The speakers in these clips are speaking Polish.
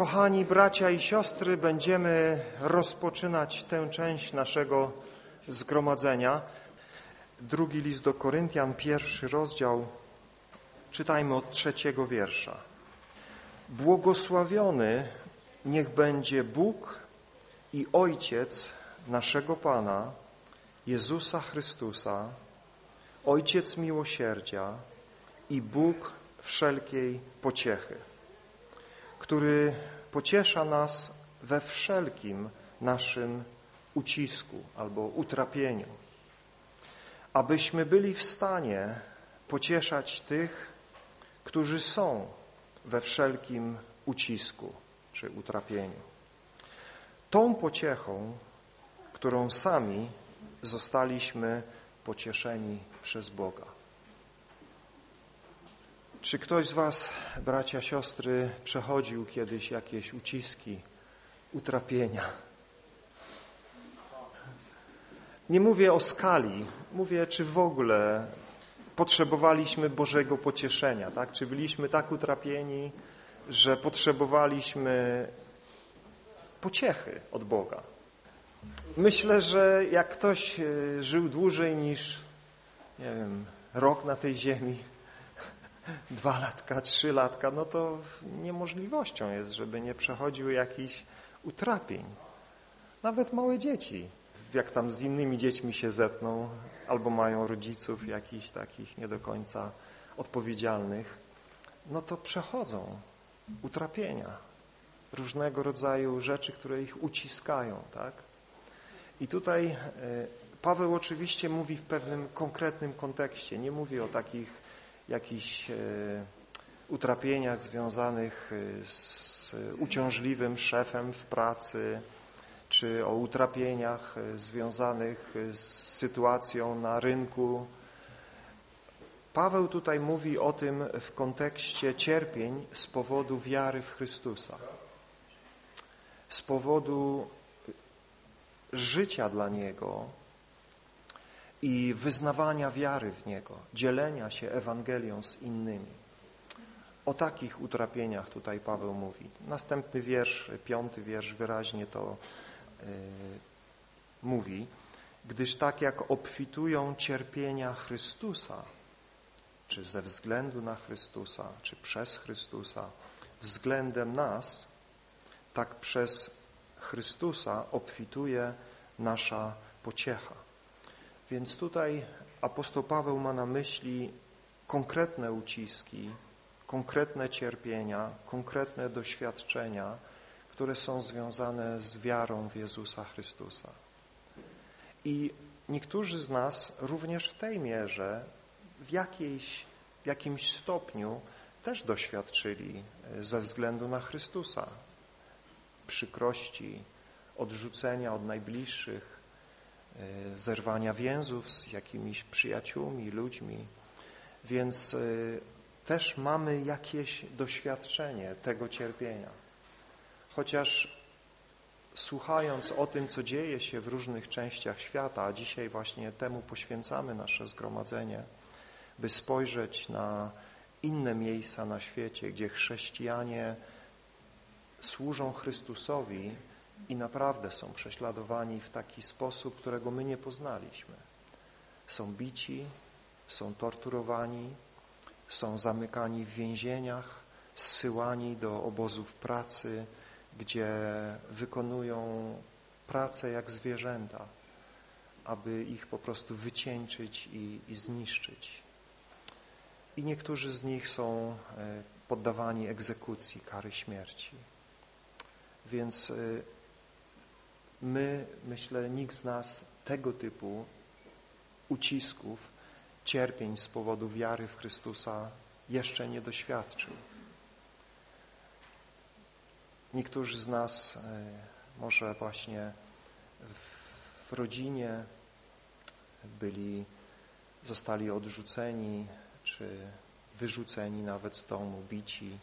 Kochani bracia i siostry, będziemy rozpoczynać tę część naszego zgromadzenia. Drugi list do Koryntian, pierwszy rozdział, czytajmy od trzeciego wiersza. Błogosławiony niech będzie Bóg i Ojciec naszego Pana, Jezusa Chrystusa, Ojciec miłosierdzia i Bóg wszelkiej pociechy który pociesza nas we wszelkim naszym ucisku albo utrapieniu, abyśmy byli w stanie pocieszać tych, którzy są we wszelkim ucisku czy utrapieniu. Tą pociechą, którą sami zostaliśmy pocieszeni przez Boga. Czy ktoś z Was, bracia, siostry, przechodził kiedyś jakieś uciski, utrapienia? Nie mówię o skali, mówię, czy w ogóle potrzebowaliśmy Bożego pocieszenia, tak? Czy byliśmy tak utrapieni, że potrzebowaliśmy pociechy od Boga. Myślę, że jak ktoś e, żył dłużej niż, nie wiem, rok na tej ziemi, dwa latka, trzy latka, no to niemożliwością jest, żeby nie przechodził jakichś utrapień. Nawet małe dzieci, jak tam z innymi dziećmi się zetną, albo mają rodziców jakichś takich nie do końca odpowiedzialnych, no to przechodzą utrapienia, różnego rodzaju rzeczy, które ich uciskają, tak? I tutaj e, Paweł oczywiście mówi w pewnym konkretnym kontekście, nie mówi o takich jakichś e, utrapieniach związanych e, z uciążliwym szefem w pracy, czy o utrapieniach e, związanych z sytuacją na rynku. Paweł tutaj mówi o tym w kontekście cierpień z powodu wiary w Chrystusa, z powodu życia dla Niego, i wyznawania wiary w Niego, dzielenia się Ewangelią z innymi. O takich utrapieniach tutaj Paweł mówi. Następny wiersz, piąty wiersz wyraźnie to yy, mówi. Gdyż tak jak obfitują cierpienia Chrystusa, czy ze względu na Chrystusa, czy przez Chrystusa, względem nas, tak przez Chrystusa obfituje nasza pociecha. Więc tutaj apostoł Paweł ma na myśli konkretne uciski, konkretne cierpienia, konkretne doświadczenia, które są związane z wiarą w Jezusa Chrystusa. I niektórzy z nas również w tej mierze w, jakiejś, w jakimś stopniu też doświadczyli e, ze względu na Chrystusa przykrości, odrzucenia od najbliższych, zerwania więzów z jakimiś przyjaciółmi, ludźmi. Więc e, też mamy jakieś doświadczenie tego cierpienia. Chociaż słuchając o tym, co dzieje się w różnych częściach świata, a dzisiaj właśnie temu poświęcamy nasze zgromadzenie, by spojrzeć na inne miejsca na świecie, gdzie chrześcijanie służą Chrystusowi i naprawdę są prześladowani w taki sposób, którego my nie poznaliśmy. Są bici, są torturowani, są zamykani w więzieniach, zsyłani do obozów pracy, gdzie wykonują pracę jak zwierzęta, aby ich po prostu wycieńczyć i, i zniszczyć. I niektórzy z nich są e, poddawani egzekucji, kary śmierci. Więc e, My, myślę, nikt z nas tego typu ucisków, cierpień z powodu wiary w Chrystusa jeszcze nie doświadczył. Niektórzy z nas e, może właśnie w rodzinie byli, zostali odrzuceni, czy wyrzuceni nawet z domu, bici,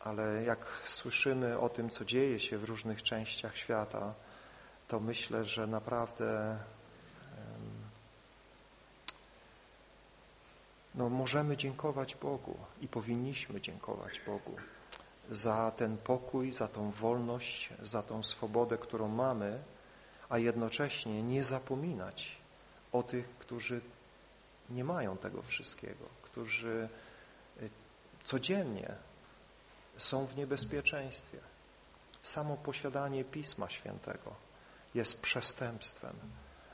ale jak słyszymy o tym, co dzieje się w różnych częściach świata, to myślę, że naprawdę no, możemy dziękować Bogu i powinniśmy dziękować Bogu za ten pokój, za tą wolność, za tą swobodę, którą mamy, a jednocześnie nie zapominać o tych, którzy nie mają tego wszystkiego, którzy y, codziennie są w niebezpieczeństwie. Samo posiadanie Pisma Świętego jest przestępstwem,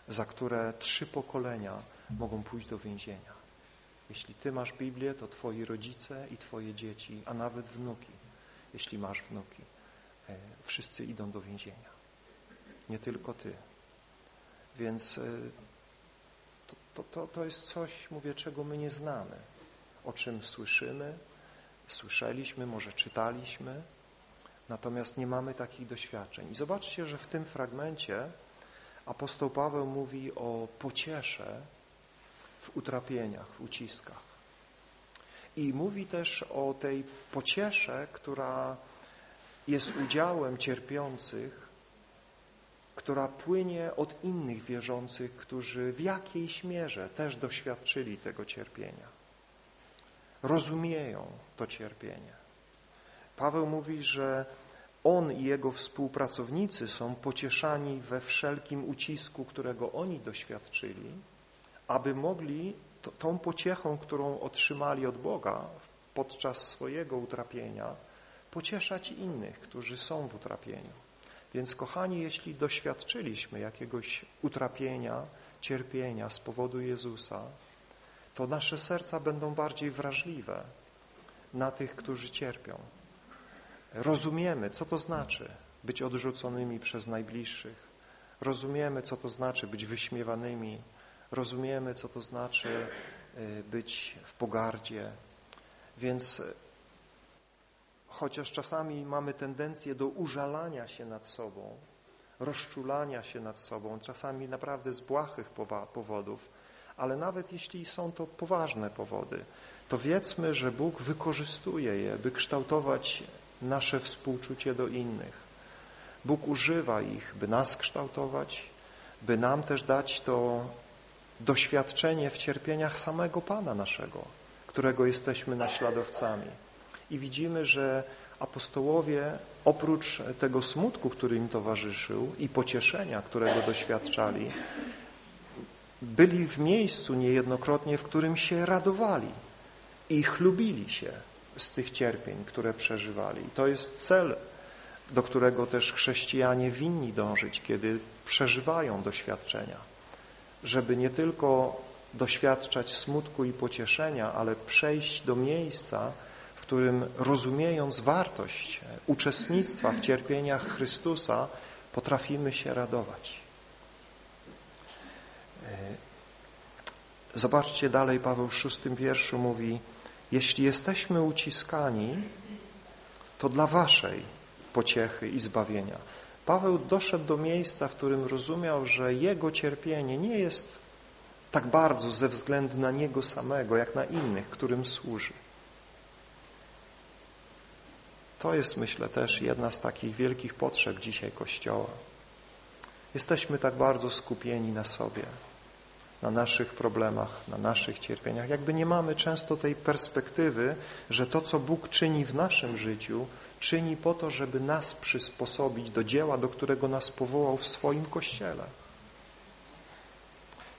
za które trzy pokolenia mogą pójść do więzienia. Jeśli Ty masz Biblię, to Twoi rodzice i Twoje dzieci, a nawet wnuki, jeśli masz wnuki, e, wszyscy idą do więzienia. Nie tylko Ty. Więc e, to, to, to jest coś, mówię, czego my nie znamy, o czym słyszymy, słyszeliśmy, może czytaliśmy, natomiast nie mamy takich doświadczeń. I zobaczcie, że w tym fragmencie apostoł Paweł mówi o pociesze w utrapieniach, w uciskach. I mówi też o tej pociesze, która jest udziałem cierpiących, która płynie od innych wierzących, którzy w jakiejś mierze też doświadczyli tego cierpienia. Rozumieją to cierpienie. Paweł mówi, że on i jego współpracownicy są pocieszani we wszelkim ucisku, którego oni doświadczyli, aby mogli to, tą pociechą, którą otrzymali od Boga podczas swojego utrapienia, pocieszać innych, którzy są w utrapieniu. Więc kochani, jeśli doświadczyliśmy jakiegoś utrapienia, cierpienia z powodu Jezusa, to nasze serca będą bardziej wrażliwe na tych, którzy cierpią. Rozumiemy, co to znaczy być odrzuconymi przez najbliższych. Rozumiemy, co to znaczy być wyśmiewanymi. Rozumiemy, co to znaczy y, być w pogardzie. Więc chociaż czasami mamy tendencję do użalania się nad sobą, rozczulania się nad sobą, czasami naprawdę z błahych powodów, ale nawet jeśli są to poważne powody, to wiedzmy, że Bóg wykorzystuje je, by kształtować nasze współczucie do innych. Bóg używa ich, by nas kształtować, by nam też dać to doświadczenie w cierpieniach samego Pana naszego, którego jesteśmy naśladowcami. I widzimy, że apostołowie oprócz tego smutku, który im towarzyszył i pocieszenia, którego doświadczali, byli w miejscu niejednokrotnie, w którym się radowali i chlubili się z tych cierpień, które przeżywali. To jest cel, do którego też chrześcijanie winni dążyć, kiedy przeżywają doświadczenia, żeby nie tylko doświadczać smutku i pocieszenia, ale przejść do miejsca, w którym rozumiejąc wartość uczestnictwa w cierpieniach Chrystusa, potrafimy się radować. Zobaczcie dalej, Paweł w szóstym wierszu mówi jeśli jesteśmy uciskani, to dla waszej pociechy i zbawienia. Paweł doszedł do miejsca, w którym rozumiał, że jego cierpienie nie jest tak bardzo ze względu na niego samego, jak na innych, którym służy. To jest, myślę, też jedna z takich wielkich potrzeb dzisiaj Kościoła. Jesteśmy tak bardzo skupieni na sobie, na naszych problemach, na naszych cierpieniach. Jakby nie mamy często tej perspektywy, że to, co Bóg czyni w naszym życiu, czyni po to, żeby nas przysposobić do dzieła, do którego nas powołał w swoim Kościele.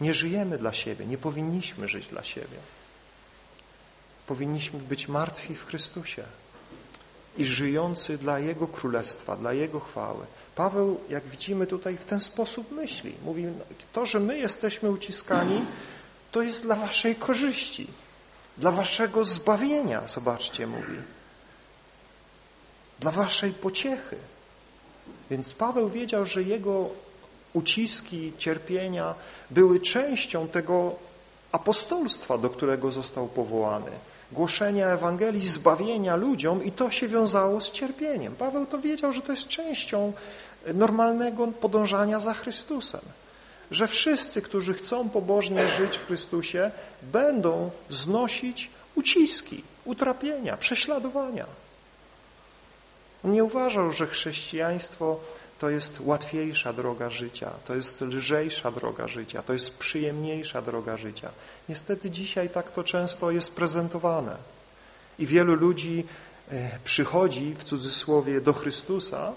Nie żyjemy dla siebie, nie powinniśmy żyć dla siebie. Powinniśmy być martwi w Chrystusie i żyjący dla Jego Królestwa, dla Jego chwały. Paweł, jak widzimy tutaj, w ten sposób myśli. Mówi, to, że my jesteśmy uciskani, to jest dla waszej korzyści, dla waszego zbawienia, zobaczcie, mówi. Dla waszej pociechy. Więc Paweł wiedział, że jego uciski, cierpienia były częścią tego apostolstwa, do którego został powołany głoszenia Ewangelii, zbawienia ludziom i to się wiązało z cierpieniem. Paweł to wiedział, że to jest częścią normalnego podążania za Chrystusem. Że wszyscy, którzy chcą pobożnie żyć w Chrystusie, będą znosić uciski, utrapienia, prześladowania. Nie uważał, że chrześcijaństwo to jest łatwiejsza droga życia, to jest lżejsza droga życia, to jest przyjemniejsza droga życia. Niestety dzisiaj tak to często jest prezentowane. I wielu ludzi przychodzi w cudzysłowie do Chrystusa,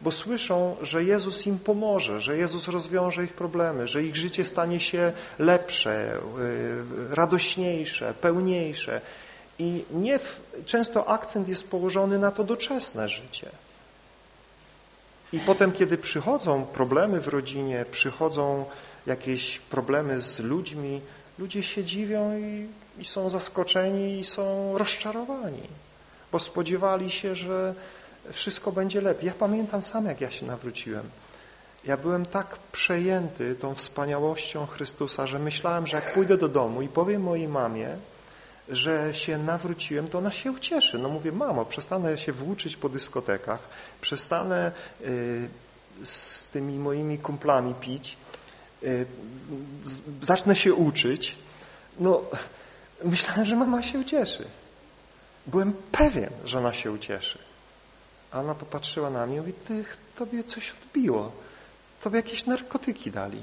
bo słyszą, że Jezus im pomoże, że Jezus rozwiąże ich problemy, że ich życie stanie się lepsze, radośniejsze, pełniejsze. I nie w, często akcent jest położony na to doczesne życie. I potem, kiedy przychodzą problemy w rodzinie, przychodzą jakieś problemy z ludźmi, ludzie się dziwią i, i są zaskoczeni i są rozczarowani, bo spodziewali się, że wszystko będzie lepiej. Ja pamiętam sam, jak ja się nawróciłem. Ja byłem tak przejęty tą wspaniałością Chrystusa, że myślałem, że jak pójdę do domu i powiem mojej mamie, że się nawróciłem, to ona się ucieszy. No mówię, mamo, przestanę się włóczyć po dyskotekach, przestanę y, z tymi moimi kumplami pić, y, zacznę się uczyć. No, myślałem, że mama się ucieszy. Byłem pewien, że ona się ucieszy. A ona popatrzyła na mnie i mówi, ty, tobie coś odbiło. Tobie jakieś narkotyki dali.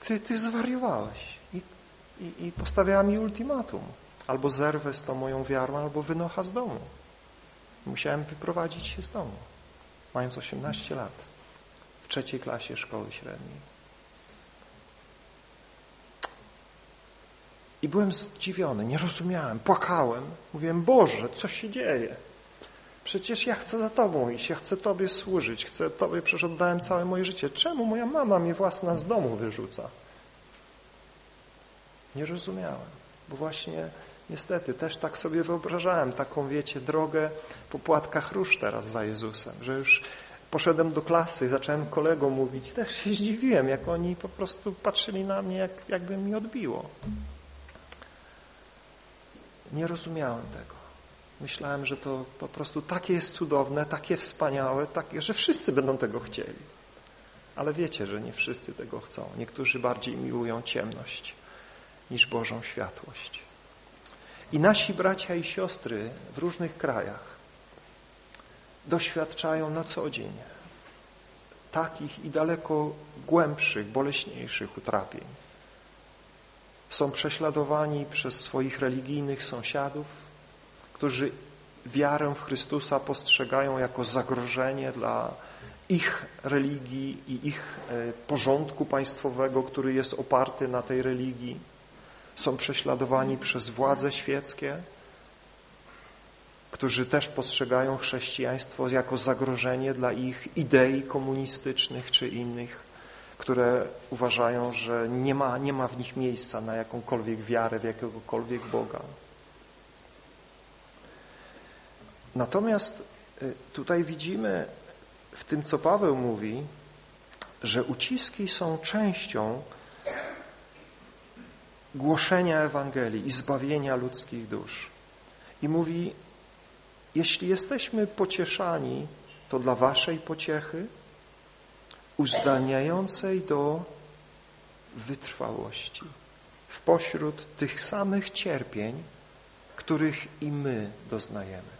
Ty, ty zwariowałeś. I, i, i postawiała mi ultimatum. Albo zerwę z tą moją wiarą, albo wynocha z domu. Musiałem wyprowadzić się z domu, mając 18 lat, w trzeciej klasie szkoły średniej. I byłem zdziwiony, nie rozumiałem, płakałem. Mówiłem, Boże, co się dzieje? Przecież ja chcę za Tobą iść, ja chcę Tobie służyć, chcę Tobie, przecież oddałem całe moje życie. Czemu moja mama mnie własna z domu wyrzuca? Nie rozumiałem, bo właśnie Niestety, też tak sobie wyobrażałem, taką, wiecie, drogę po płatkach róż teraz za Jezusem, że już poszedłem do klasy, zacząłem kolegom mówić, też się zdziwiłem, jak oni po prostu patrzyli na mnie, jak, jakby mi odbiło. Nie rozumiałem tego. Myślałem, że to po prostu takie jest cudowne, takie wspaniałe, takie, że wszyscy będą tego chcieli. Ale wiecie, że nie wszyscy tego chcą. Niektórzy bardziej miłują ciemność niż Bożą światłość. I nasi bracia i siostry w różnych krajach doświadczają na co dzień takich i daleko głębszych, boleśniejszych utrapień. Są prześladowani przez swoich religijnych sąsiadów, którzy wiarę w Chrystusa postrzegają jako zagrożenie dla ich religii i ich e, porządku państwowego, który jest oparty na tej religii są prześladowani przez władze świeckie, którzy też postrzegają chrześcijaństwo jako zagrożenie dla ich idei komunistycznych czy innych, które uważają, że nie ma, nie ma w nich miejsca na jakąkolwiek wiarę w jakiegokolwiek Boga. Natomiast y, tutaj widzimy w tym, co Paweł mówi, że uciski są częścią głoszenia Ewangelii i zbawienia ludzkich dusz. I mówi, jeśli jesteśmy pocieszani, to dla waszej pociechy, uzdalniającej do wytrwałości w pośród tych samych cierpień, których i my doznajemy.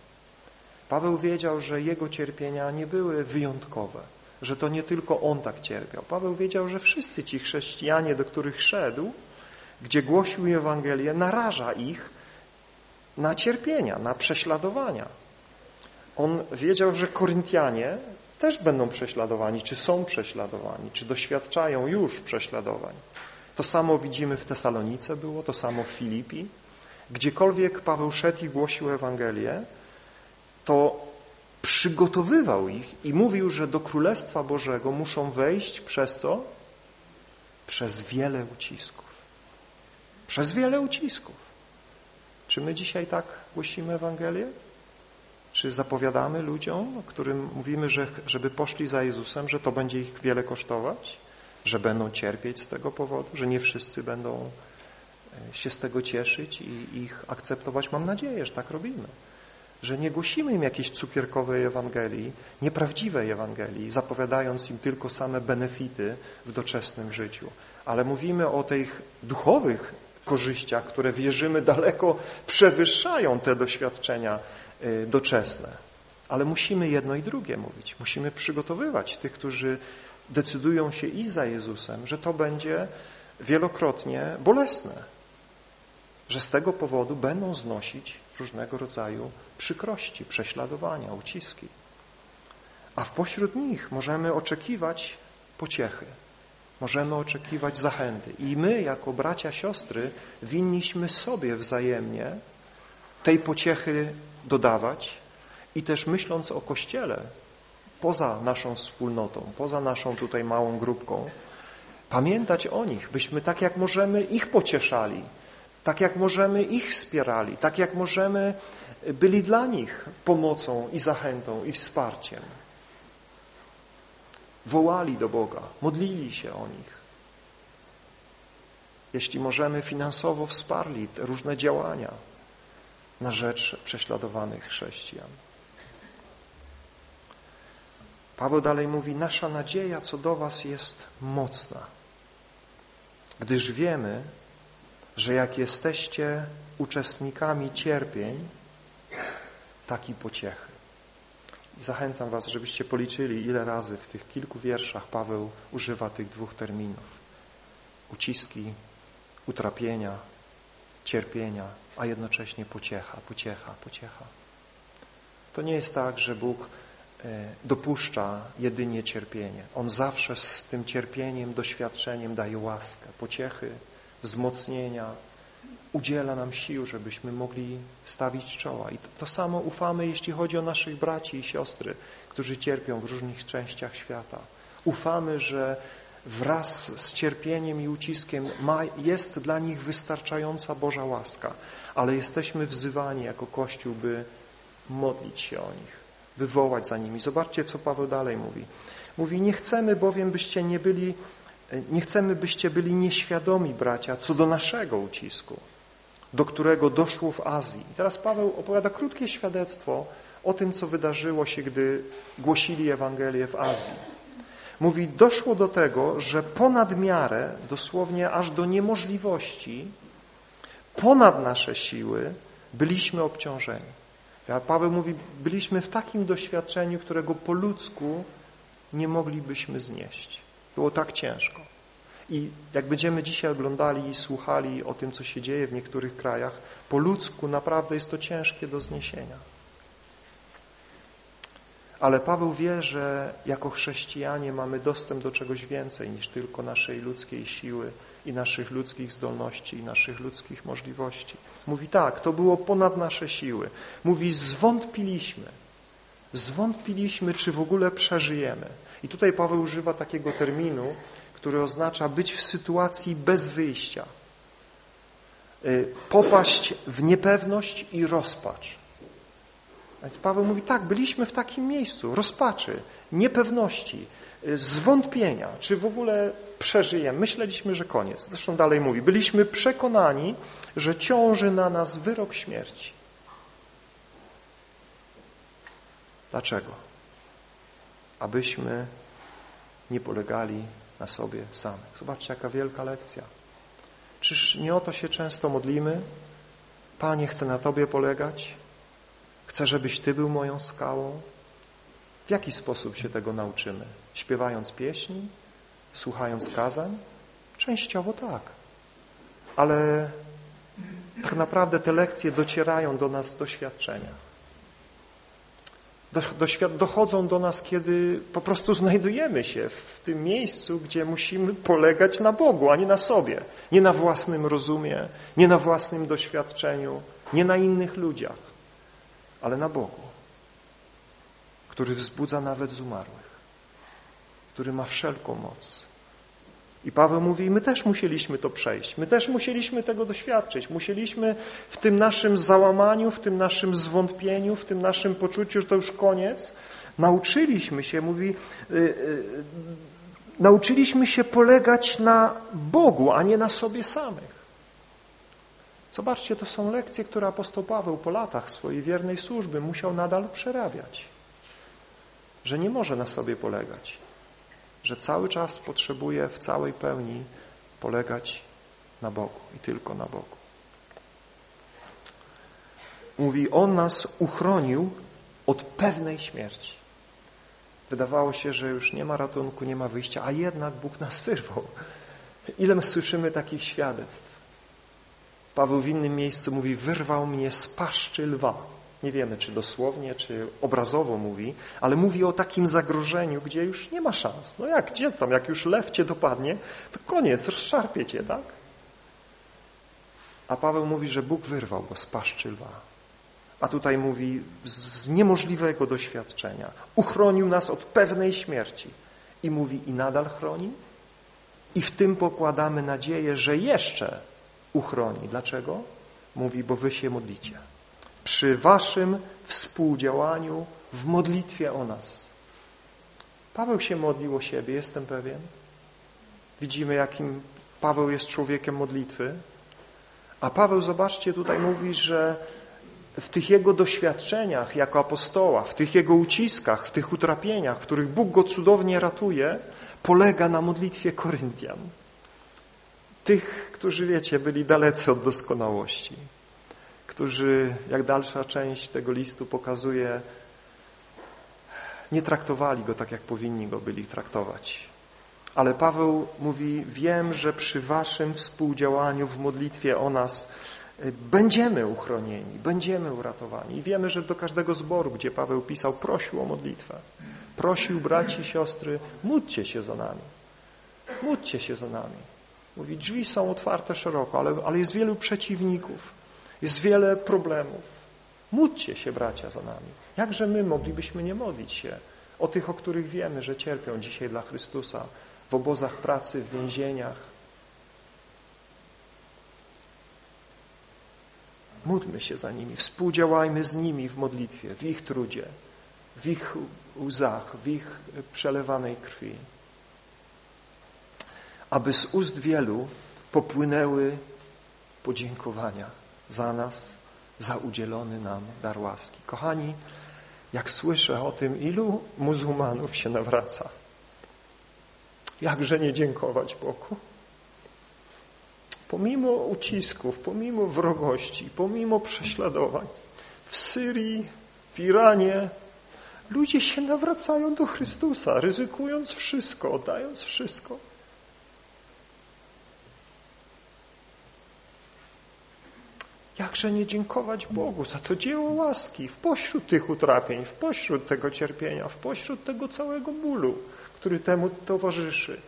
Paweł wiedział, że jego cierpienia nie były wyjątkowe, że to nie tylko on tak cierpiał. Paweł wiedział, że wszyscy ci chrześcijanie, do których szedł, gdzie głosił Ewangelię, naraża ich na cierpienia, na prześladowania. On wiedział, że Koryntianie też będą prześladowani, czy są prześladowani, czy doświadczają już prześladowań. To samo widzimy w Tesalonice było, to samo w Filipi. Gdziekolwiek Paweł szedł i głosił Ewangelię, to przygotowywał ich i mówił, że do Królestwa Bożego muszą wejść przez co? Przez wiele ucisków. Przez wiele ucisków. Czy my dzisiaj tak głosimy Ewangelię? Czy zapowiadamy ludziom, którym mówimy, że żeby poszli za Jezusem, że to będzie ich wiele kosztować? Że będą cierpieć z tego powodu? Że nie wszyscy będą e, się z tego cieszyć i ich akceptować? Mam nadzieję, że tak robimy. Że nie głosimy im jakiejś cukierkowej Ewangelii, nieprawdziwej Ewangelii, zapowiadając im tylko same benefity w doczesnym życiu, ale mówimy o tych duchowych korzyściach, które wierzymy daleko przewyższają te doświadczenia y, doczesne. Ale musimy jedno i drugie mówić. Musimy przygotowywać tych, którzy decydują się iść za Jezusem, że to będzie wielokrotnie bolesne, że z tego powodu będą znosić różnego rodzaju przykrości, prześladowania, uciski. A w pośród nich możemy oczekiwać pociechy, możemy oczekiwać zachęty. I my, jako bracia, siostry, winniśmy sobie wzajemnie tej pociechy dodawać i też myśląc o Kościele, poza naszą wspólnotą, poza naszą tutaj małą grupką, pamiętać o nich, byśmy tak jak możemy ich pocieszali, tak jak możemy ich wspierali, tak jak możemy byli dla nich pomocą i zachętą i wsparciem. Wołali do Boga, modlili się o nich. Jeśli możemy, finansowo wsparli te różne działania na rzecz prześladowanych chrześcijan. Paweł dalej mówi, nasza nadzieja co do was jest mocna, gdyż wiemy, że jak jesteście uczestnikami cierpień, tak i pociechy. Zachęcam was, żebyście policzyli, ile razy w tych kilku wierszach Paweł używa tych dwóch terminów. Uciski, utrapienia, cierpienia, a jednocześnie pociecha, pociecha, pociecha. To nie jest tak, że Bóg e, dopuszcza jedynie cierpienie. On zawsze z tym cierpieniem, doświadczeniem daje łaskę, pociechy, wzmocnienia, udziela nam sił, żebyśmy mogli stawić czoła. I to, to, samo ufamy, jeśli chodzi o naszych braci i siostry, którzy cierpią w różnych częściach świata. Ufamy, że wraz z cierpieniem i uciskiem ma, jest dla nich wystarczająca Boża łaska, ale jesteśmy wzywani jako Kościół, by modlić się o nich, by wołać za nimi. Zobaczcie, co Paweł dalej mówi. Mówi, nie chcemy bowiem, byście nie byli nie chcemy, byście byli nieświadomi, bracia, co do naszego ucisku, do którego doszło w Azji. I teraz Paweł opowiada krótkie świadectwo o tym, co wydarzyło się, gdy głosili Ewangelię w Azji. Mówi, doszło do tego, że ponad miarę, dosłownie aż do niemożliwości, ponad nasze siły byliśmy obciążeni. A Paweł mówi, byliśmy w takim doświadczeniu, którego po ludzku nie moglibyśmy znieść. Było tak ciężko. I jak będziemy dzisiaj oglądali i słuchali o tym, co się dzieje w niektórych krajach, po ludzku naprawdę jest to ciężkie do zniesienia. Ale Paweł wie, że jako chrześcijanie mamy dostęp do czegoś więcej niż tylko naszej ludzkiej siły i naszych ludzkich zdolności i naszych ludzkich możliwości. Mówi tak, to było ponad nasze siły. Mówi zwątpiliśmy. Zwątpiliśmy, czy w ogóle przeżyjemy. I tutaj Paweł używa takiego terminu, który oznacza być w sytuacji bez wyjścia. Y, popaść w niepewność i rozpacz. Więc Paweł mówi, tak, byliśmy w takim miejscu rozpaczy, niepewności, y, zwątpienia, czy w ogóle przeżyjemy. Myśleliśmy, że koniec. Zresztą dalej mówi, byliśmy przekonani, że ciąży na nas wyrok śmierci. Dlaczego? Abyśmy nie polegali na sobie samych. Zobaczcie, jaka wielka lekcja. Czyż nie o to się często modlimy? Panie, chcę na Tobie polegać. Chcę, żebyś Ty był moją skałą. W jaki sposób się tego nauczymy? Śpiewając pieśni? Słuchając kazań? Częściowo tak. Ale tak naprawdę te lekcje docierają do nas w doświadczeniach dochodzą do nas, kiedy po prostu znajdujemy się w tym miejscu, gdzie musimy polegać na Bogu, a nie na sobie. Nie na własnym rozumie, nie na własnym doświadczeniu, nie na innych ludziach, ale na Bogu, który wzbudza nawet z umarłych, który ma wszelką moc, i Paweł mówi, my też musieliśmy to przejść, my też musieliśmy tego doświadczyć, musieliśmy w tym naszym załamaniu, w tym naszym zwątpieniu, w tym naszym poczuciu, że to już koniec, nauczyliśmy się, mówi, yy, yy, nauczyliśmy się polegać na Bogu, a nie na sobie samych. Zobaczcie, to są lekcje, które apostoł Paweł po latach swojej wiernej służby musiał nadal przerabiać, że nie może na sobie polegać że cały czas potrzebuje w całej pełni polegać na Bogu i tylko na Bogu. Mówi, On nas uchronił od pewnej śmierci. Wydawało się, że już nie ma ratunku, nie ma wyjścia, a jednak Bóg nas wyrwał. Ile my słyszymy takich świadectw? Paweł w innym miejscu mówi, wyrwał mnie z paszczy lwa. Nie wiemy, czy dosłownie, czy obrazowo mówi, ale mówi o takim zagrożeniu, gdzie już nie ma szans. No jak, gdzie tam, jak już lew cię dopadnie, to koniec, rozszarpie cię, tak? A Paweł mówi, że Bóg wyrwał go z paszczy lwa. A tutaj mówi z niemożliwego doświadczenia. Uchronił nas od pewnej śmierci. I mówi, i nadal chroni. I w tym pokładamy nadzieję, że jeszcze uchroni. Dlaczego? Mówi, bo wy się modlicie. Przy waszym współdziałaniu w modlitwie o nas. Paweł się modlił o siebie, jestem pewien. Widzimy, jakim Paweł jest człowiekiem modlitwy. A Paweł, zobaczcie, tutaj mówi, że w tych jego doświadczeniach jako apostoła, w tych jego uciskach, w tych utrapieniach, w których Bóg go cudownie ratuje, polega na modlitwie Koryntian. Tych, którzy, wiecie, byli dalecy od doskonałości. Którzy, jak dalsza część tego listu pokazuje, nie traktowali go tak, jak powinni go byli traktować. Ale Paweł mówi, wiem, że przy waszym współdziałaniu w modlitwie o nas y, będziemy uchronieni, będziemy uratowani. I wiemy, że do każdego zboru, gdzie Paweł pisał, prosił o modlitwę. Prosił braci i siostry, módlcie się za nami. Módlcie się za nami. Mówi, drzwi są otwarte szeroko, ale, ale jest wielu przeciwników. Jest wiele problemów. Módlcie się, bracia, za nami. Jakże my moglibyśmy nie modlić się o tych, o których wiemy, że cierpią dzisiaj dla Chrystusa, w obozach pracy, w więzieniach. Módlmy się za nimi, współdziałajmy z nimi w modlitwie, w ich trudzie, w ich łzach, w ich przelewanej krwi. Aby z ust wielu popłynęły podziękowania za nas, za udzielony nam dar łaski. Kochani, jak słyszę o tym, ilu muzułmanów się nawraca, Jakże nie dziękować Bogu? Pomimo ucisków, pomimo wrogości, pomimo prześladowań w Syrii, w Iranie, ludzie się nawracają do Chrystusa, ryzykując wszystko, oddając wszystko. Jakże nie dziękować Bogu za to dzieło łaski w pośród tych utrapień, w pośród tego cierpienia, w pośród tego całego bólu który temu towarzyszy.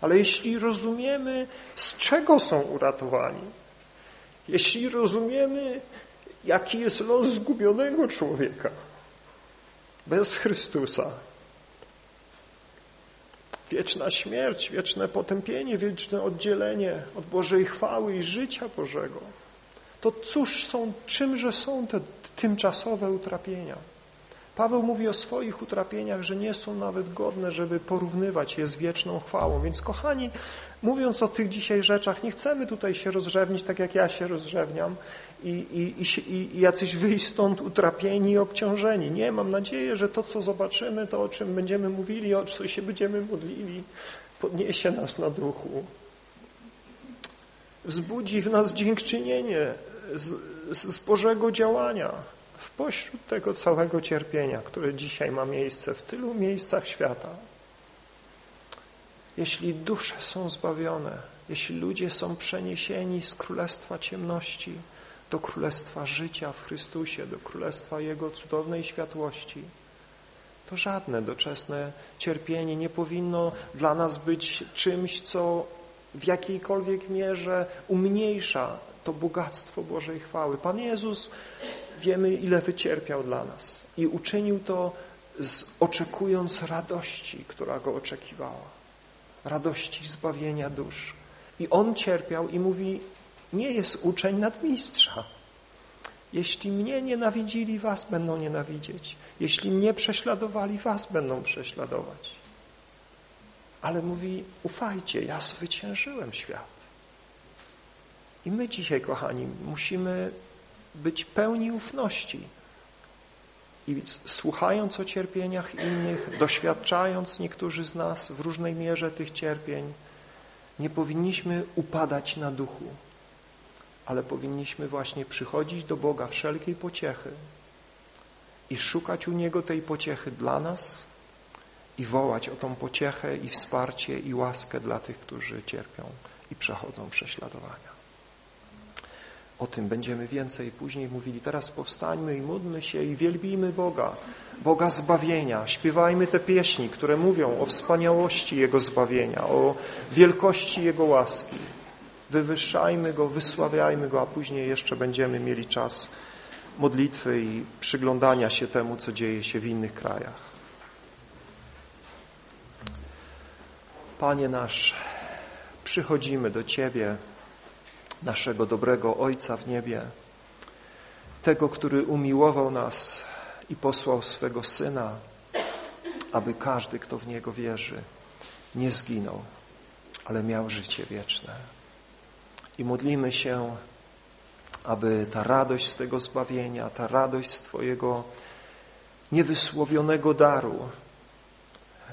Ale jeśli rozumiemy, z czego są uratowani, jeśli rozumiemy, jaki jest los zgubionego człowieka bez Chrystusa, wieczna śmierć, wieczne potępienie, wieczne oddzielenie od Bożej chwały i życia Bożego, to cóż są, czymże są te tymczasowe utrapienia? Paweł mówi o swoich utrapieniach, że nie są nawet godne, żeby porównywać je z wieczną chwałą. Więc kochani, mówiąc o tych dzisiaj rzeczach, nie chcemy tutaj się rozrzewnić, tak jak ja się rozrzewniam i, i, i, i jacyś wyjść stąd utrapieni i obciążeni. Nie, mam nadzieję, że to, co zobaczymy, to, o czym będziemy mówili, o co się będziemy modlili, podniesie nas na duchu. Wzbudzi w nas dziękczynienie z, z Bożego działania w pośród tego całego cierpienia, które dzisiaj ma miejsce w tylu miejscach świata, jeśli dusze są zbawione, jeśli ludzie są przeniesieni z królestwa ciemności do królestwa życia w Chrystusie, do królestwa Jego cudownej światłości, to żadne doczesne cierpienie nie powinno dla nas być czymś, co w jakiejkolwiek mierze umniejsza to bogactwo Bożej chwały. Pan Jezus wiemy, ile wycierpiał dla nas i uczynił to z, oczekując radości, która go oczekiwała. Radości zbawienia dusz. I on cierpiał i mówi, nie jest uczeń nadmistrza. Jeśli mnie nienawidzili, was będą nienawidzieć. Jeśli mnie prześladowali, was będą prześladować. Ale mówi, ufajcie, ja zwyciężyłem świat. I my dzisiaj, kochani, musimy być pełni ufności i słuchając o cierpieniach innych, doświadczając niektórzy z nas w różnej mierze tych cierpień, nie powinniśmy upadać na duchu, ale powinniśmy właśnie przychodzić do Boga wszelkiej pociechy i szukać u Niego tej pociechy dla nas i wołać o tą pociechę i wsparcie i łaskę dla tych, którzy cierpią i przechodzą prześladowania. O tym będziemy więcej później mówili. Teraz powstańmy i módlmy się i wielbijmy Boga, Boga zbawienia. Śpiewajmy te pieśni, które mówią o wspaniałości Jego zbawienia, o wielkości Jego łaski. Wywyższajmy Go, wysławiajmy Go, a później jeszcze będziemy mieli czas modlitwy i przyglądania się temu, co dzieje się w innych krajach. Panie nasz, przychodzimy do Ciebie, naszego dobrego Ojca w niebie, tego, który umiłował nas i posłał swego Syna, aby każdy, kto w Niego wierzy, nie zginął, ale miał życie wieczne. I modlimy się, aby ta radość z tego zbawienia, ta radość z Twojego niewysłowionego daru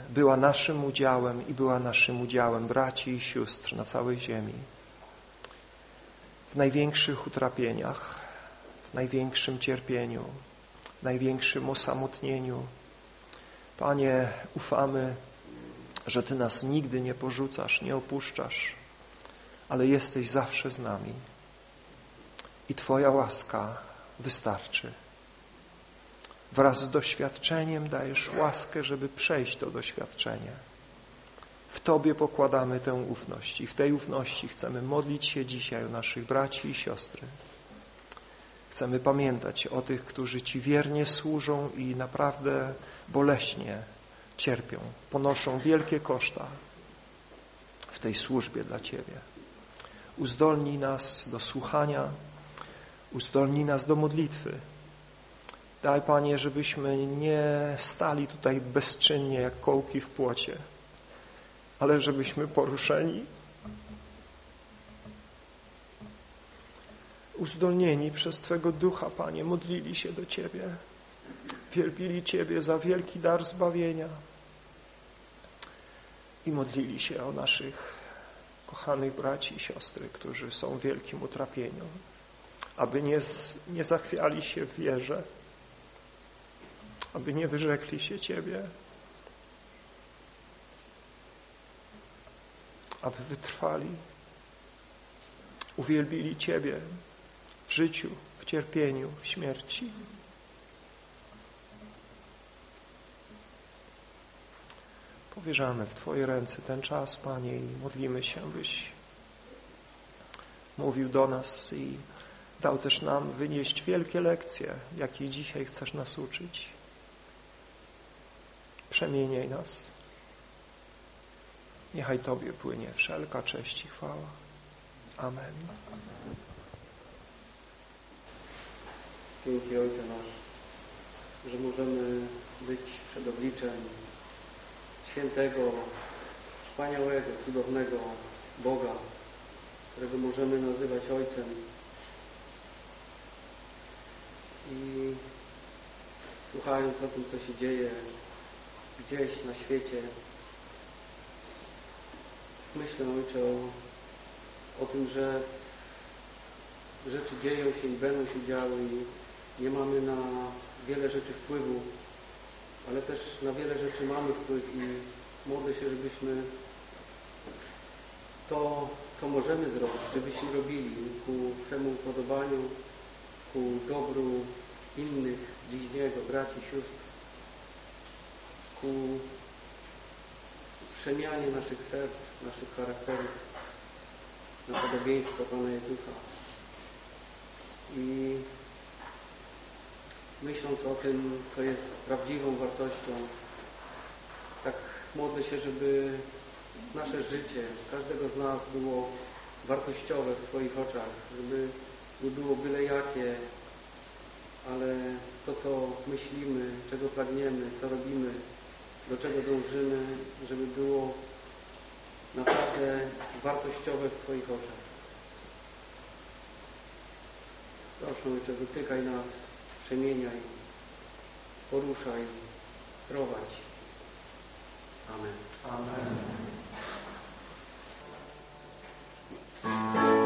była naszym udziałem i była naszym udziałem braci i sióstr na całej ziemi. Największych utrapieniach, w największym cierpieniu, w największym osamotnieniu. Panie, ufamy, że Ty nas nigdy nie porzucasz, nie opuszczasz, ale jesteś zawsze z nami i Twoja łaska wystarczy. Wraz z doświadczeniem dajesz łaskę, żeby przejść to doświadczenie. W Tobie pokładamy tę ufność i w tej ufności chcemy modlić się dzisiaj o naszych braci i siostry. Chcemy pamiętać o tych, którzy Ci wiernie służą i naprawdę boleśnie cierpią, ponoszą wielkie koszta w tej służbie dla Ciebie. Uzdolnij nas do słuchania, uzdolnij nas do modlitwy. Daj, Panie, żebyśmy nie stali tutaj bezczynnie jak kołki w płocie, ale żebyśmy poruszeni, uzdolnieni przez Twego Ducha, Panie, modlili się do Ciebie, wielbili Ciebie za wielki dar zbawienia. I modlili się o naszych kochanych braci i siostry, którzy są w wielkim utrapieniu, aby nie, nie zachwiali się w wierze, aby nie wyrzekli się Ciebie, aby wytrwali, uwielbili Ciebie w życiu, w cierpieniu, w śmierci. Powierzamy w Twoje ręce ten czas, Panie, i modlimy się, byś mówił do nas i dał też nam wynieść wielkie lekcje, jakie dzisiaj chcesz nas uczyć. Przemieniaj nas. Niechaj Tobie płynie wszelka cześć i chwała. Amen. Dzięki Ojcze nasz, że możemy być przed obliczem świętego, wspaniałego, cudownego Boga, którego możemy nazywać Ojcem. I słuchając o tym, co się dzieje gdzieś na świecie, myślę, Ojcze, o, o tym, że rzeczy dzieją się i będą się działy i nie mamy na wiele rzeczy wpływu, ale też na wiele rzeczy mamy wpływ i modlę się, żebyśmy to, co możemy zrobić, żebyśmy robili ku temu upodobaniu, ku dobru innych, bliźniego, braci, sióstr, ku przemianie naszych serc, naszych charakterów na podobieństwo Pana Jezusa. I myśląc o tym, co jest prawdziwą wartością, tak modlę się, żeby nasze życie, każdego z nas było wartościowe w Twoich oczach, żeby nie było byle jakie, ale to, co myślimy, czego pragniemy, co robimy, do czego dążymy, żeby było naprawdę wartościowe w Twoich oczach. Proszę Ojcze, wytykaj nas, przemieniaj, poruszaj, prowadź. Amen. Amen.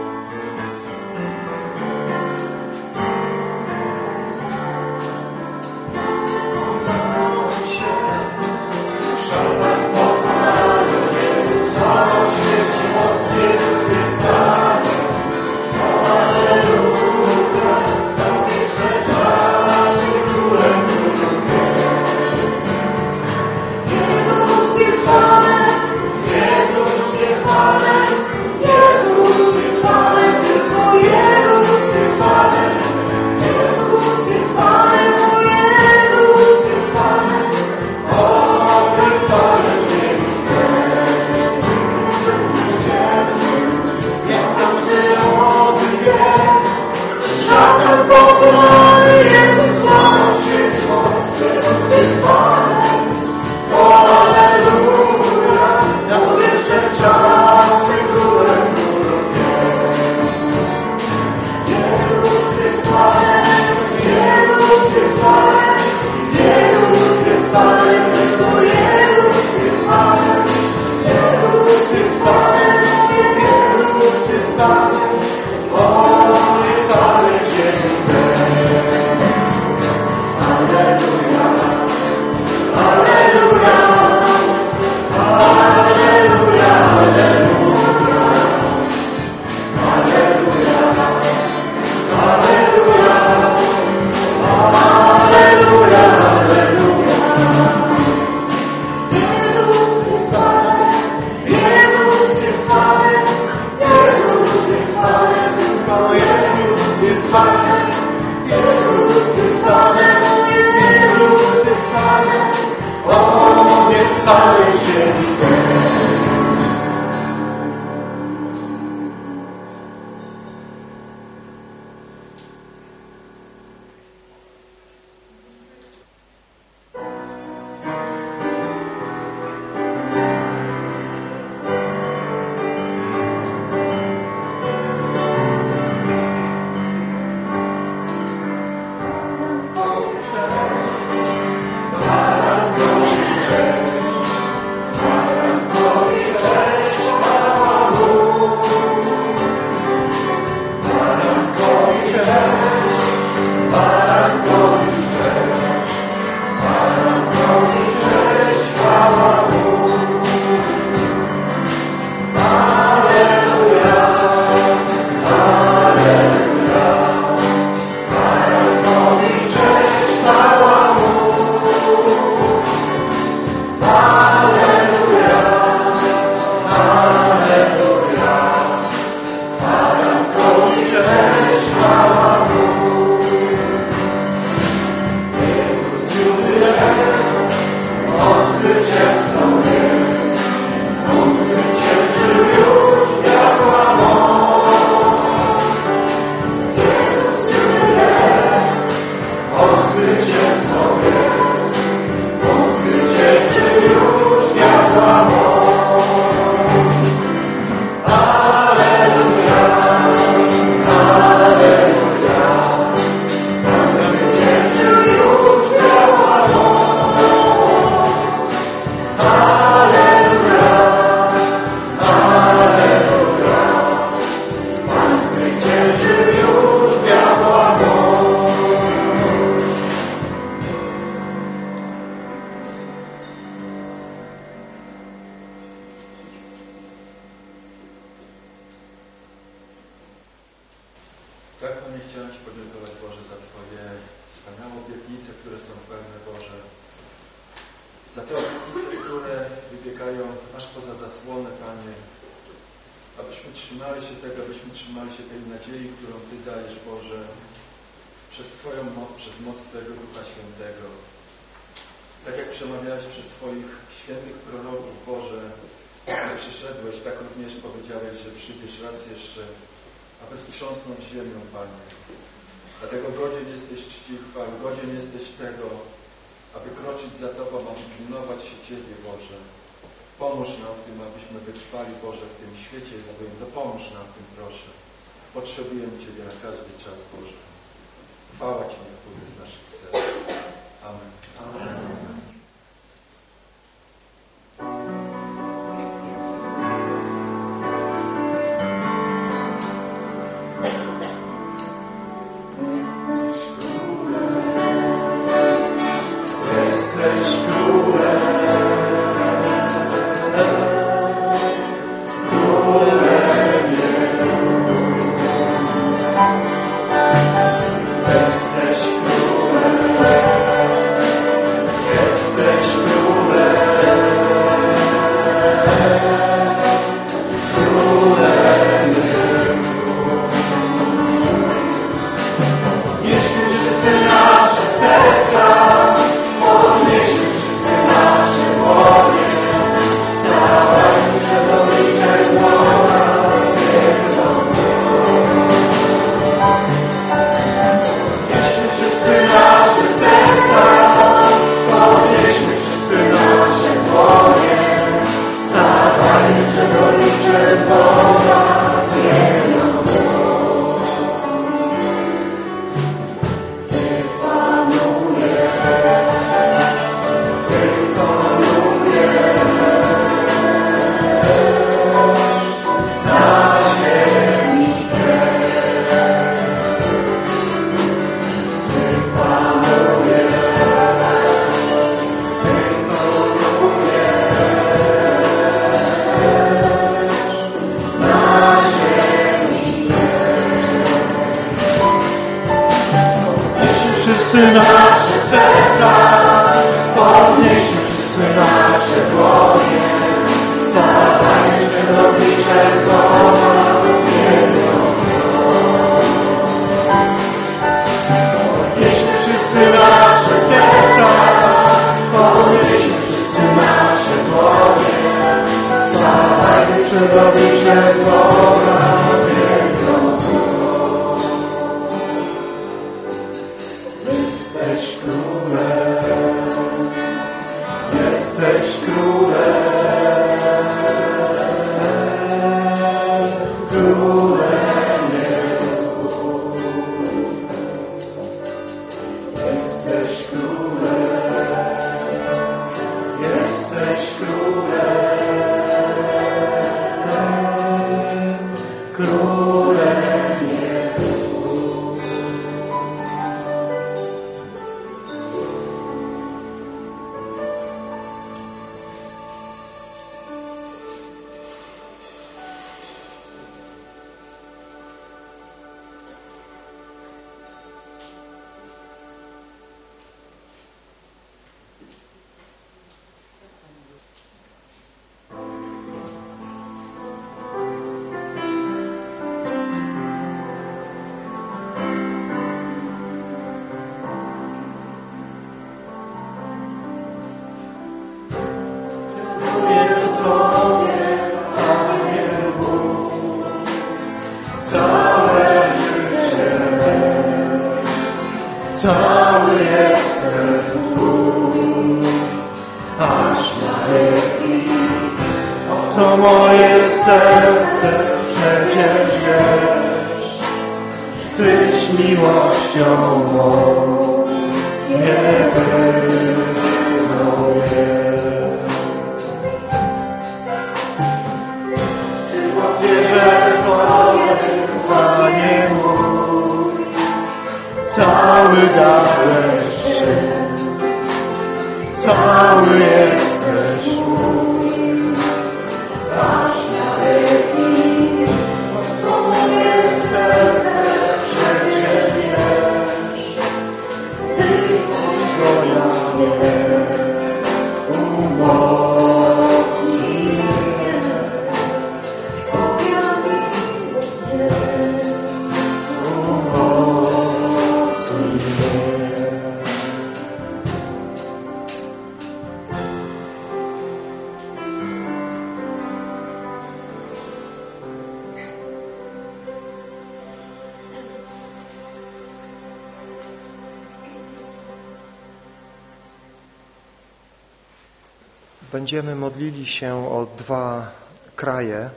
Będziemy modlili się o dwa kraje.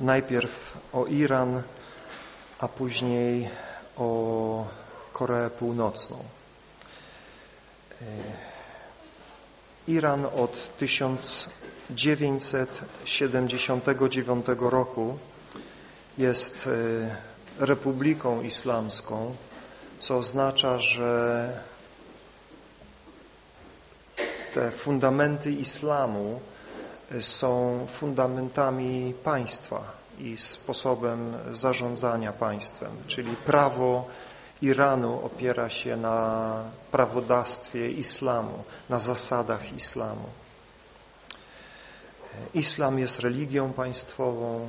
Najpierw o Iran, a później o Koreę Północną. E, Iran od 1979 roku jest e, republiką islamską, co oznacza, że te fundamenty islamu y, są fundamentami państwa i sposobem zarządzania państwem, czyli prawo Iranu opiera się na prawodawstwie islamu, na zasadach islamu. Islam jest religią państwową,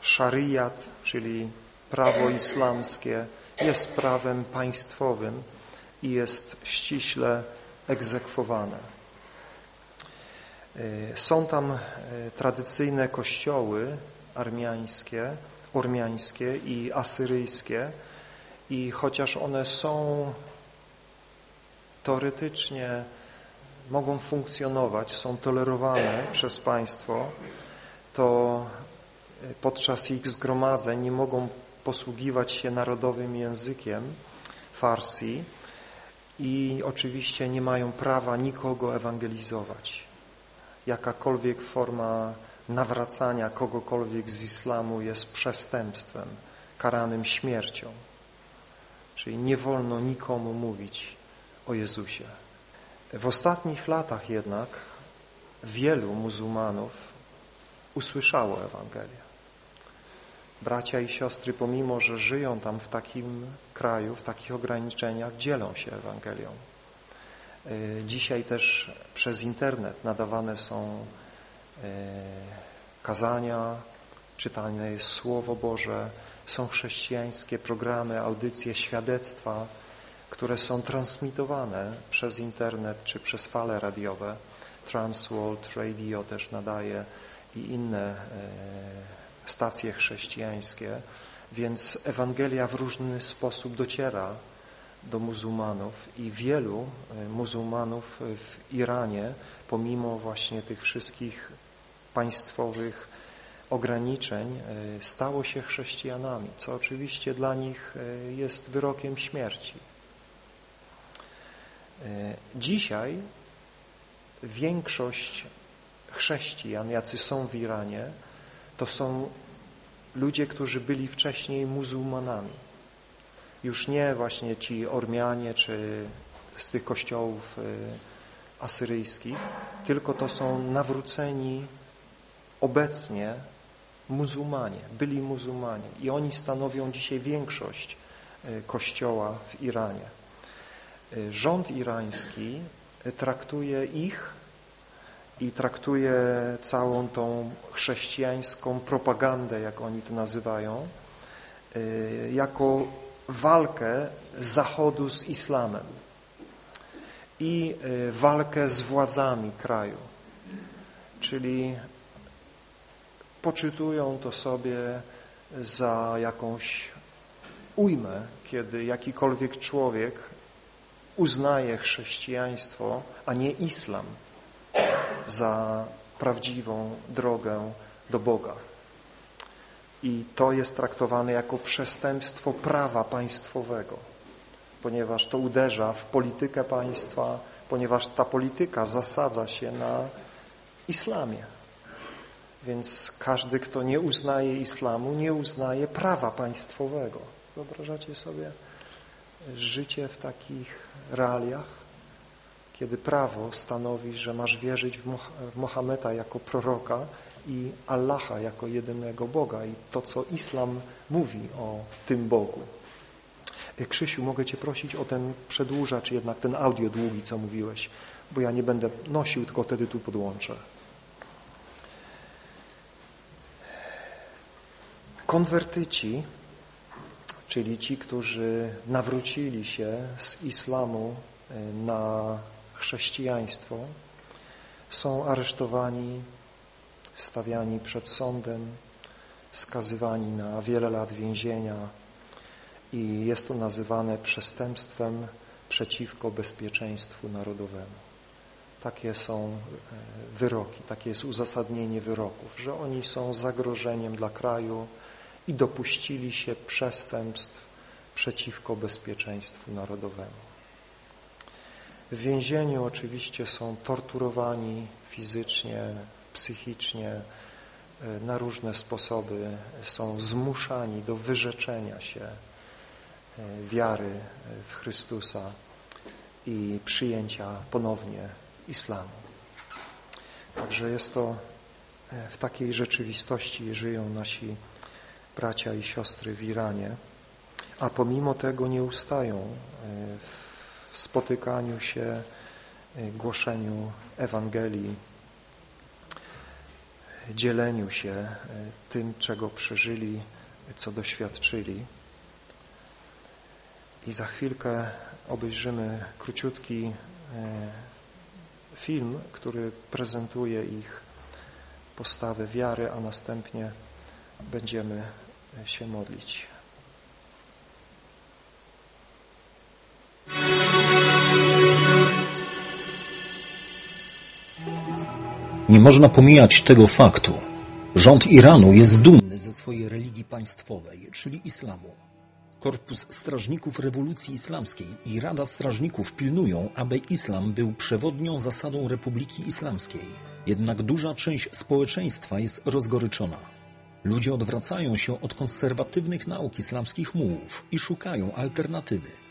szariat, czyli prawo islamskie, jest prawem państwowym i jest ściśle egzekwowane. Y, Są tam y, tradycyjne kościoły armiańskie, ormiańskie i asyryjskie. I chociaż one są teoretycznie mogą funkcjonować, są tolerowane przez państwo, to y, podczas ich zgromadzeń nie mogą posługiwać się narodowym językiem farsi i oczywiście nie mają prawa nikogo ewangelizować jakakolwiek forma nawracania kogokolwiek z islamu jest przestępstwem karanym śmiercią. Czyli nie wolno nikomu mówić o Jezusie. W ostatnich latach jednak wielu muzułmanów usłyszało Ewangelię. Bracia i siostry, pomimo, że żyją tam w takim kraju, w takich ograniczeniach, dzielą się Ewangelią. Y, Dzisiaj też przez internet nadawane są y, kazania, czytane jest Słowo Boże, są chrześcijańskie programy, audycje, świadectwa, które są transmitowane przez internet czy przez fale radiowe. Transworld Radio też nadaje i inne stacje chrześcijańskie, więc Ewangelia w różny sposób dociera do muzułmanów i wielu muzułmanów w Iranie, pomimo właśnie tych wszystkich państwowych ograniczeń, stało się chrześcijanami, co oczywiście dla nich jest wyrokiem śmierci. Dzisiaj większość chrześcijan, jacy są w Iranie, to są ludzie, którzy byli wcześniej muzułmanami. Już nie właśnie ci Ormianie czy z tych kościołów asyryjskich, tylko to są nawróceni obecnie muzułmanie, byli muzułmanie i oni stanowią dzisiaj większość kościoła w Iranie. Rząd irański traktuje ich i traktuje całą tą chrześcijańską propagandę, jak oni to nazywają, jako walkę Zachodu z islamem i walkę z władzami kraju. Czyli poczytują to sobie za jakąś ujmę, kiedy jakikolwiek człowiek uznaje chrześcijaństwo, a nie islam za prawdziwą drogę do Boga. I to jest traktowane jako przestępstwo prawa państwowego, ponieważ to uderza w politykę państwa, ponieważ ta polityka zasadza się na islamie. Więc każdy, kto nie uznaje islamu, nie uznaje prawa państwowego. Wyobrażacie sobie życie w takich realiach? kiedy prawo stanowi, że masz wierzyć w, Moh w Mohameda jako proroka i Allaha jako jedynego Boga i to, co Islam mówi o tym Bogu. Krzysiu, mogę Cię prosić o ten przedłużacz, jednak ten audio długi, co mówiłeś, bo ja nie będę nosił, tylko wtedy tu podłączę. Konwertyci, czyli ci, którzy nawrócili się z islamu na chrześcijaństwo, są aresztowani, stawiani przed sądem, skazywani na wiele lat więzienia i jest to nazywane przestępstwem przeciwko bezpieczeństwu narodowemu. Takie są e, wyroki, takie jest uzasadnienie wyroków, że oni są zagrożeniem dla kraju i dopuścili się przestępstw przeciwko bezpieczeństwu narodowemu. W więzieniu oczywiście są torturowani fizycznie, psychicznie, e, na różne sposoby są zmuszani do wyrzeczenia się e, wiary w Chrystusa i przyjęcia ponownie islamu. Także jest to e, w takiej rzeczywistości żyją nasi bracia i siostry w Iranie, a pomimo tego nie ustają w spotykaniu się, głoszeniu Ewangelii, dzieleniu się y, tym, czego przeżyli, co doświadczyli. I za chwilkę obejrzymy króciutki y, film, który prezentuje ich postawę wiary, a następnie będziemy się modlić. Nie można pomijać tego faktu. Rząd Iranu jest dumny ze swojej religii państwowej, czyli islamu. Korpus Strażników Rewolucji Islamskiej i Rada Strażników pilnują, aby islam był przewodnią zasadą Republiki Islamskiej. Jednak duża część społeczeństwa jest rozgoryczona. Ludzie odwracają się od konserwatywnych nauk islamskich mułów i szukają alternatywy.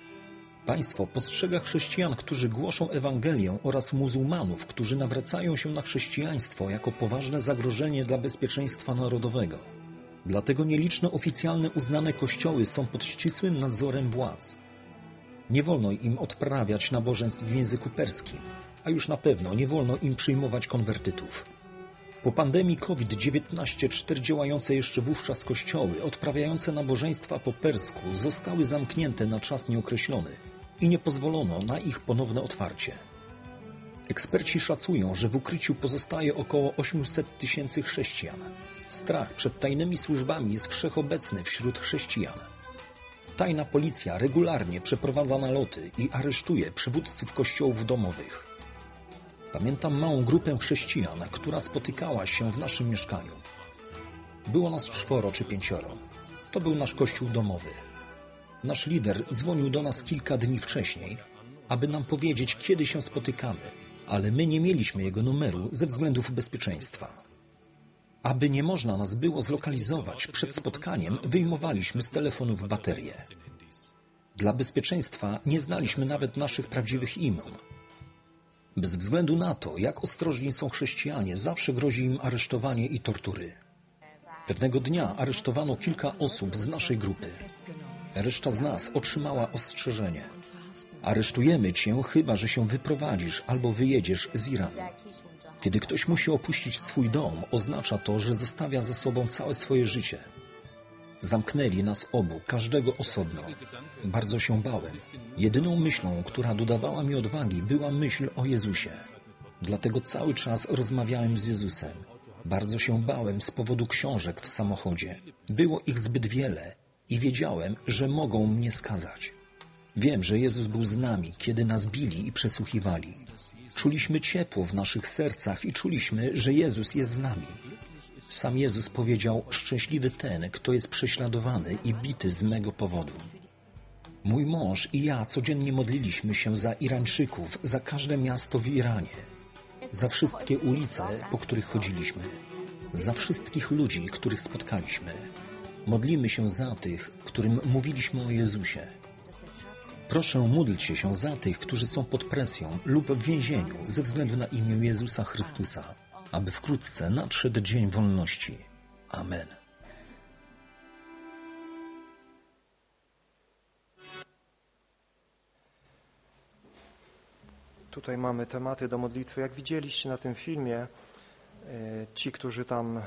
Państwo postrzega chrześcijan, którzy głoszą Ewangelię oraz muzułmanów, którzy nawracają się na chrześcijaństwo jako poważne zagrożenie dla bezpieczeństwa narodowego. Dlatego nieliczne oficjalne uznane kościoły są pod ścisłym nadzorem władz. Nie wolno im odprawiać nabożeństw w języku perskim, a już na pewno nie wolno im przyjmować konwertytów. Po pandemii COVID-19 cztery działające jeszcze wówczas kościoły odprawiające nabożeństwa po persku zostały zamknięte na czas nieokreślony – i nie pozwolono na ich ponowne otwarcie. Eksperci szacują, że w ukryciu pozostaje około 800 tysięcy chrześcijan. Strach przed tajnymi służbami jest wszechobecny wśród chrześcijan. Tajna policja regularnie przeprowadza naloty i aresztuje przywódców kościołów domowych. Pamiętam małą grupę chrześcijan, która spotykała się w naszym mieszkaniu. Było nas czworo czy pięcioro. To był nasz kościół domowy. Nasz lider dzwonił do nas kilka dni wcześniej, aby nam powiedzieć, kiedy się spotykamy, ale my nie mieliśmy jego numeru ze względów bezpieczeństwa. Aby nie można nas było zlokalizować przed spotkaniem, wyjmowaliśmy z telefonów baterie. Dla bezpieczeństwa nie znaliśmy nawet naszych prawdziwych imion. Bez względu na to, jak ostrożni są chrześcijanie, zawsze grozi im aresztowanie i tortury. Pewnego dnia aresztowano kilka osób z naszej grupy. Reszta z nas otrzymała ostrzeżenie. Aresztujemy cię, chyba że się wyprowadzisz albo wyjedziesz z Iranu. Kiedy ktoś musi opuścić swój dom, oznacza to, że zostawia za sobą całe swoje życie. Zamknęli nas obu, każdego osobno. Bardzo się bałem. Jedyną myślą, która dodawała mi odwagi, była myśl o Jezusie. Dlatego cały czas rozmawiałem z Jezusem. Bardzo się bałem z powodu książek w samochodzie. Było ich zbyt wiele i wiedziałem, że mogą mnie skazać. Wiem, że Jezus był z nami, kiedy nas bili i przesłuchiwali. Czuliśmy ciepło w naszych sercach i czuliśmy, że Jezus jest z nami. Sam Jezus powiedział, szczęśliwy ten, kto jest prześladowany i bity z mego powodu. Mój mąż i ja codziennie modliliśmy się za Irańczyków, za każde miasto w Iranie, za wszystkie ulice, po których chodziliśmy, za wszystkich ludzi, których spotkaliśmy. Modlimy się za tych, którym mówiliśmy o Jezusie. Proszę módlcie się za tych, którzy są pod presją lub w więzieniu ze względu na imię Jezusa Chrystusa, aby wkrótce nadszedł dzień wolności. Amen. Tutaj mamy tematy do modlitwy. Jak widzieliście na tym filmie, e, ci, którzy tam e,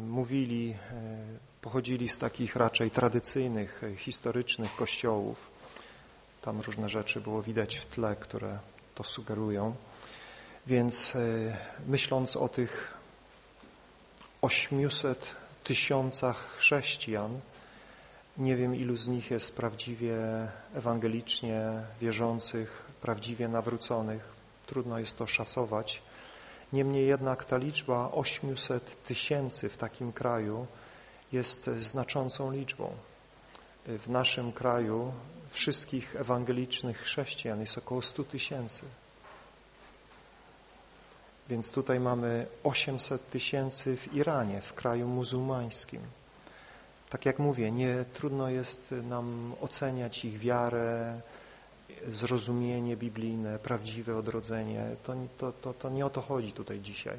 mówili, e, pochodzili z takich raczej tradycyjnych, historycznych kościołów. Tam różne rzeczy było widać w tle, które to sugerują. Więc myśląc o tych 800 tysiącach chrześcijan, nie wiem ilu z nich jest prawdziwie ewangelicznie wierzących, prawdziwie nawróconych. Trudno jest to szacować. Niemniej jednak ta liczba 800 tysięcy w takim kraju jest znaczącą liczbą. W naszym kraju wszystkich ewangelicznych chrześcijan jest około 100 tysięcy. Więc tutaj mamy 800 tysięcy w Iranie, w kraju muzułmańskim. Tak jak mówię, nie trudno jest nam oceniać ich wiarę, zrozumienie biblijne, prawdziwe odrodzenie. To, to, to, to nie o to chodzi tutaj dzisiaj.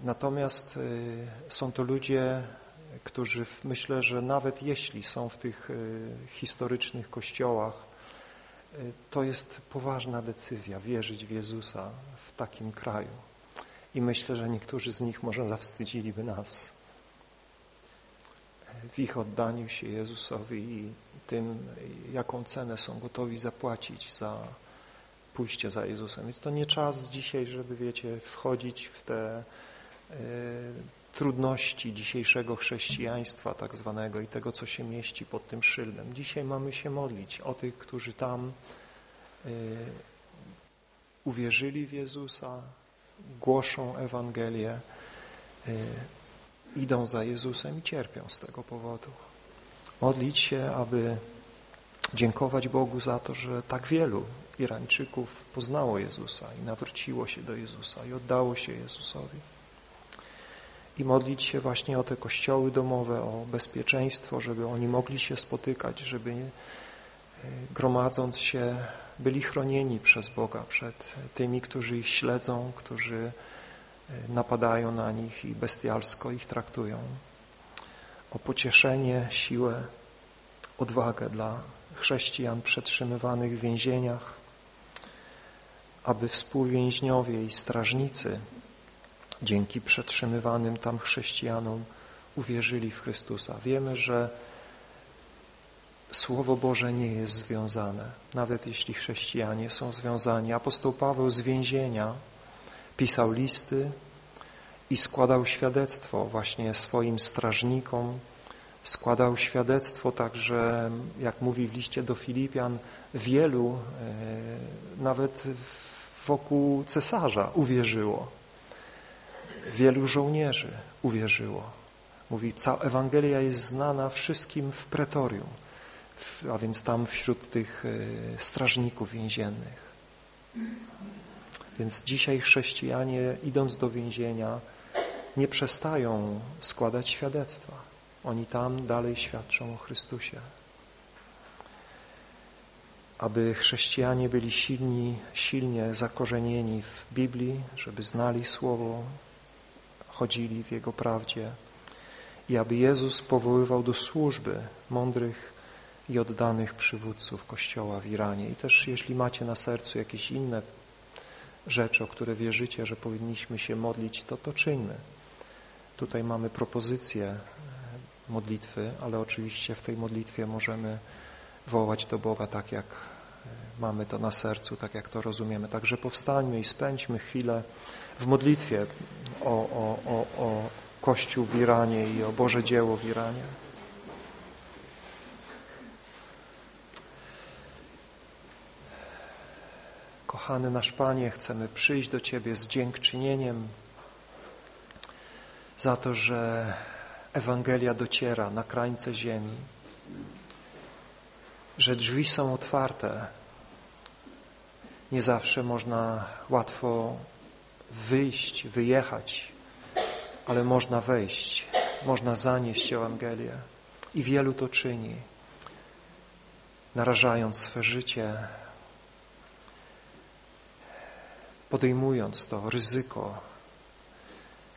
Natomiast są to ludzie, którzy myślę, że nawet jeśli są w tych historycznych kościołach, to jest poważna decyzja wierzyć w Jezusa w takim kraju. I myślę, że niektórzy z nich może zawstydziliby nas w ich oddaniu się Jezusowi i tym, jaką cenę są gotowi zapłacić za pójście za Jezusem. Więc to nie czas dzisiaj, żeby, wiecie, wchodzić w te y, trudności dzisiejszego chrześcijaństwa tak zwanego i tego, co się mieści pod tym szyldem. Dzisiaj mamy się modlić o tych, którzy tam y, uwierzyli w Jezusa, głoszą Ewangelię, y, idą za Jezusem i cierpią z tego powodu. Modlić się, aby dziękować Bogu za to, że tak wielu Irańczyków poznało Jezusa i nawróciło się do Jezusa i oddało się Jezusowi. I modlić się właśnie o te kościoły domowe, o bezpieczeństwo, żeby oni mogli się spotykać, żeby e, gromadząc się byli chronieni przez Boga przed tymi, którzy ich śledzą, którzy napadają na nich i bestialsko ich traktują. O pocieszenie, siłę, odwagę dla chrześcijan przetrzymywanych w więzieniach, aby współwięźniowie i strażnicy dzięki przetrzymywanym tam chrześcijanom uwierzyli w Chrystusa. Wiemy, że Słowo Boże nie jest związane, nawet jeśli chrześcijanie są związani. Apostoł Paweł z więzienia pisał listy i składał świadectwo właśnie swoim strażnikom, składał świadectwo także, jak mówi w liście do Filipian, wielu, e, nawet wokół cesarza uwierzyło. Wielu żołnierzy uwierzyło. Mówi, cała Ewangelia jest znana wszystkim w pretorium, a więc tam wśród tych e, strażników więziennych. Więc dzisiaj chrześcijanie, idąc do więzienia, nie przestają składać świadectwa. Oni tam dalej świadczą o Chrystusie. Aby chrześcijanie byli silni, silnie zakorzenieni w Biblii, żeby znali Słowo, chodzili w Jego prawdzie i aby Jezus powoływał do służby mądrych i oddanych przywódców Kościoła w Iranie. I też jeśli macie na sercu jakieś inne rzeczy, o które wierzycie, że powinniśmy się modlić, to to czyńmy. Tutaj mamy propozycję e, modlitwy, ale oczywiście w tej modlitwie możemy wołać do Boga tak, jak mamy to na sercu, tak jak to rozumiemy. Także powstańmy i spędźmy chwilę w modlitwie o, o, o, o Kościół w Iranie i o Boże dzieło w Iranie. Kochany nasz Panie, chcemy przyjść do Ciebie z dziękczynieniem za to, że Ewangelia dociera na krańce ziemi, że drzwi są otwarte. Nie zawsze można łatwo wyjść, wyjechać, ale można wejść, można zanieść Ewangelię. I wielu to czyni, narażając swe życie, podejmując to ryzyko,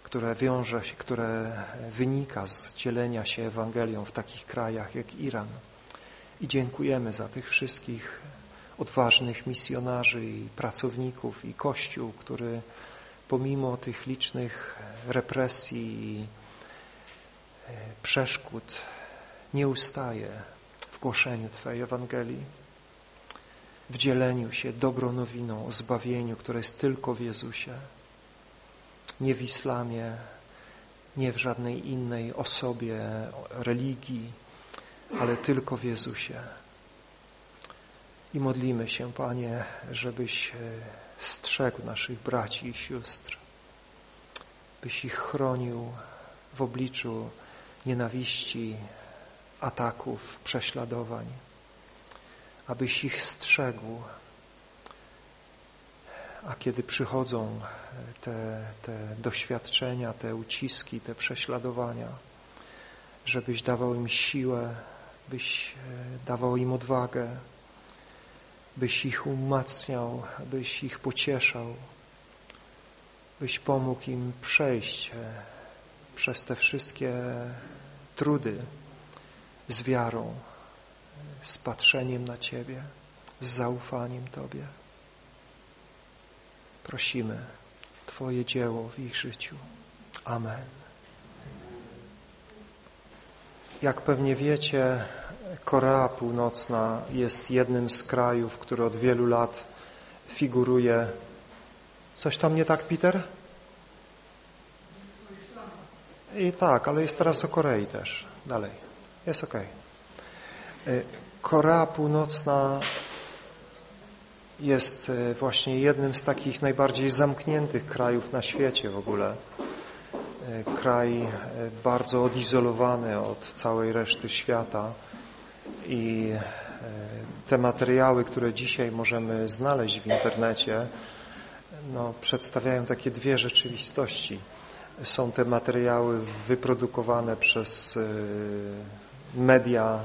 które wiąże się, które wynika z dzielenia się Ewangelią w takich krajach jak Iran. I dziękujemy za tych wszystkich odważnych misjonarzy i pracowników i Kościół, który pomimo tych licznych represji i e, przeszkód nie ustaje w głoszeniu Twojej Ewangelii, w dzieleniu się dobrą nowiną o zbawieniu, które jest tylko w Jezusie nie w islamie, nie w żadnej innej osobie, religii, ale tylko w Jezusie. I modlimy się, Panie, żebyś e, strzegł naszych braci i sióstr, byś ich chronił w obliczu nienawiści, ataków, prześladowań, abyś ich strzegł. A kiedy przychodzą e, te, te doświadczenia, te uciski, te prześladowania, żebyś dawał im siłę, byś e, dawał im odwagę, byś ich umacniał, byś ich pocieszał, byś pomógł im przejść e, przez te wszystkie trudy z wiarą, z patrzeniem na Ciebie, z zaufaniem Tobie. Prosimy Twoje dzieło w ich życiu. Amen. Jak pewnie wiecie, Korea Północna jest jednym z krajów, który od wielu lat figuruje. Coś tam nie tak, Peter? I tak, ale jest teraz o Korei też. Dalej. Jest ok. Korea Północna jest e, właśnie jednym z takich najbardziej zamkniętych krajów na świecie w ogóle. E, kraj e, bardzo odizolowany od całej reszty świata i te materiały, które dzisiaj możemy znaleźć w internecie, no, przedstawiają takie dwie rzeczywistości. Są te materiały wyprodukowane przez media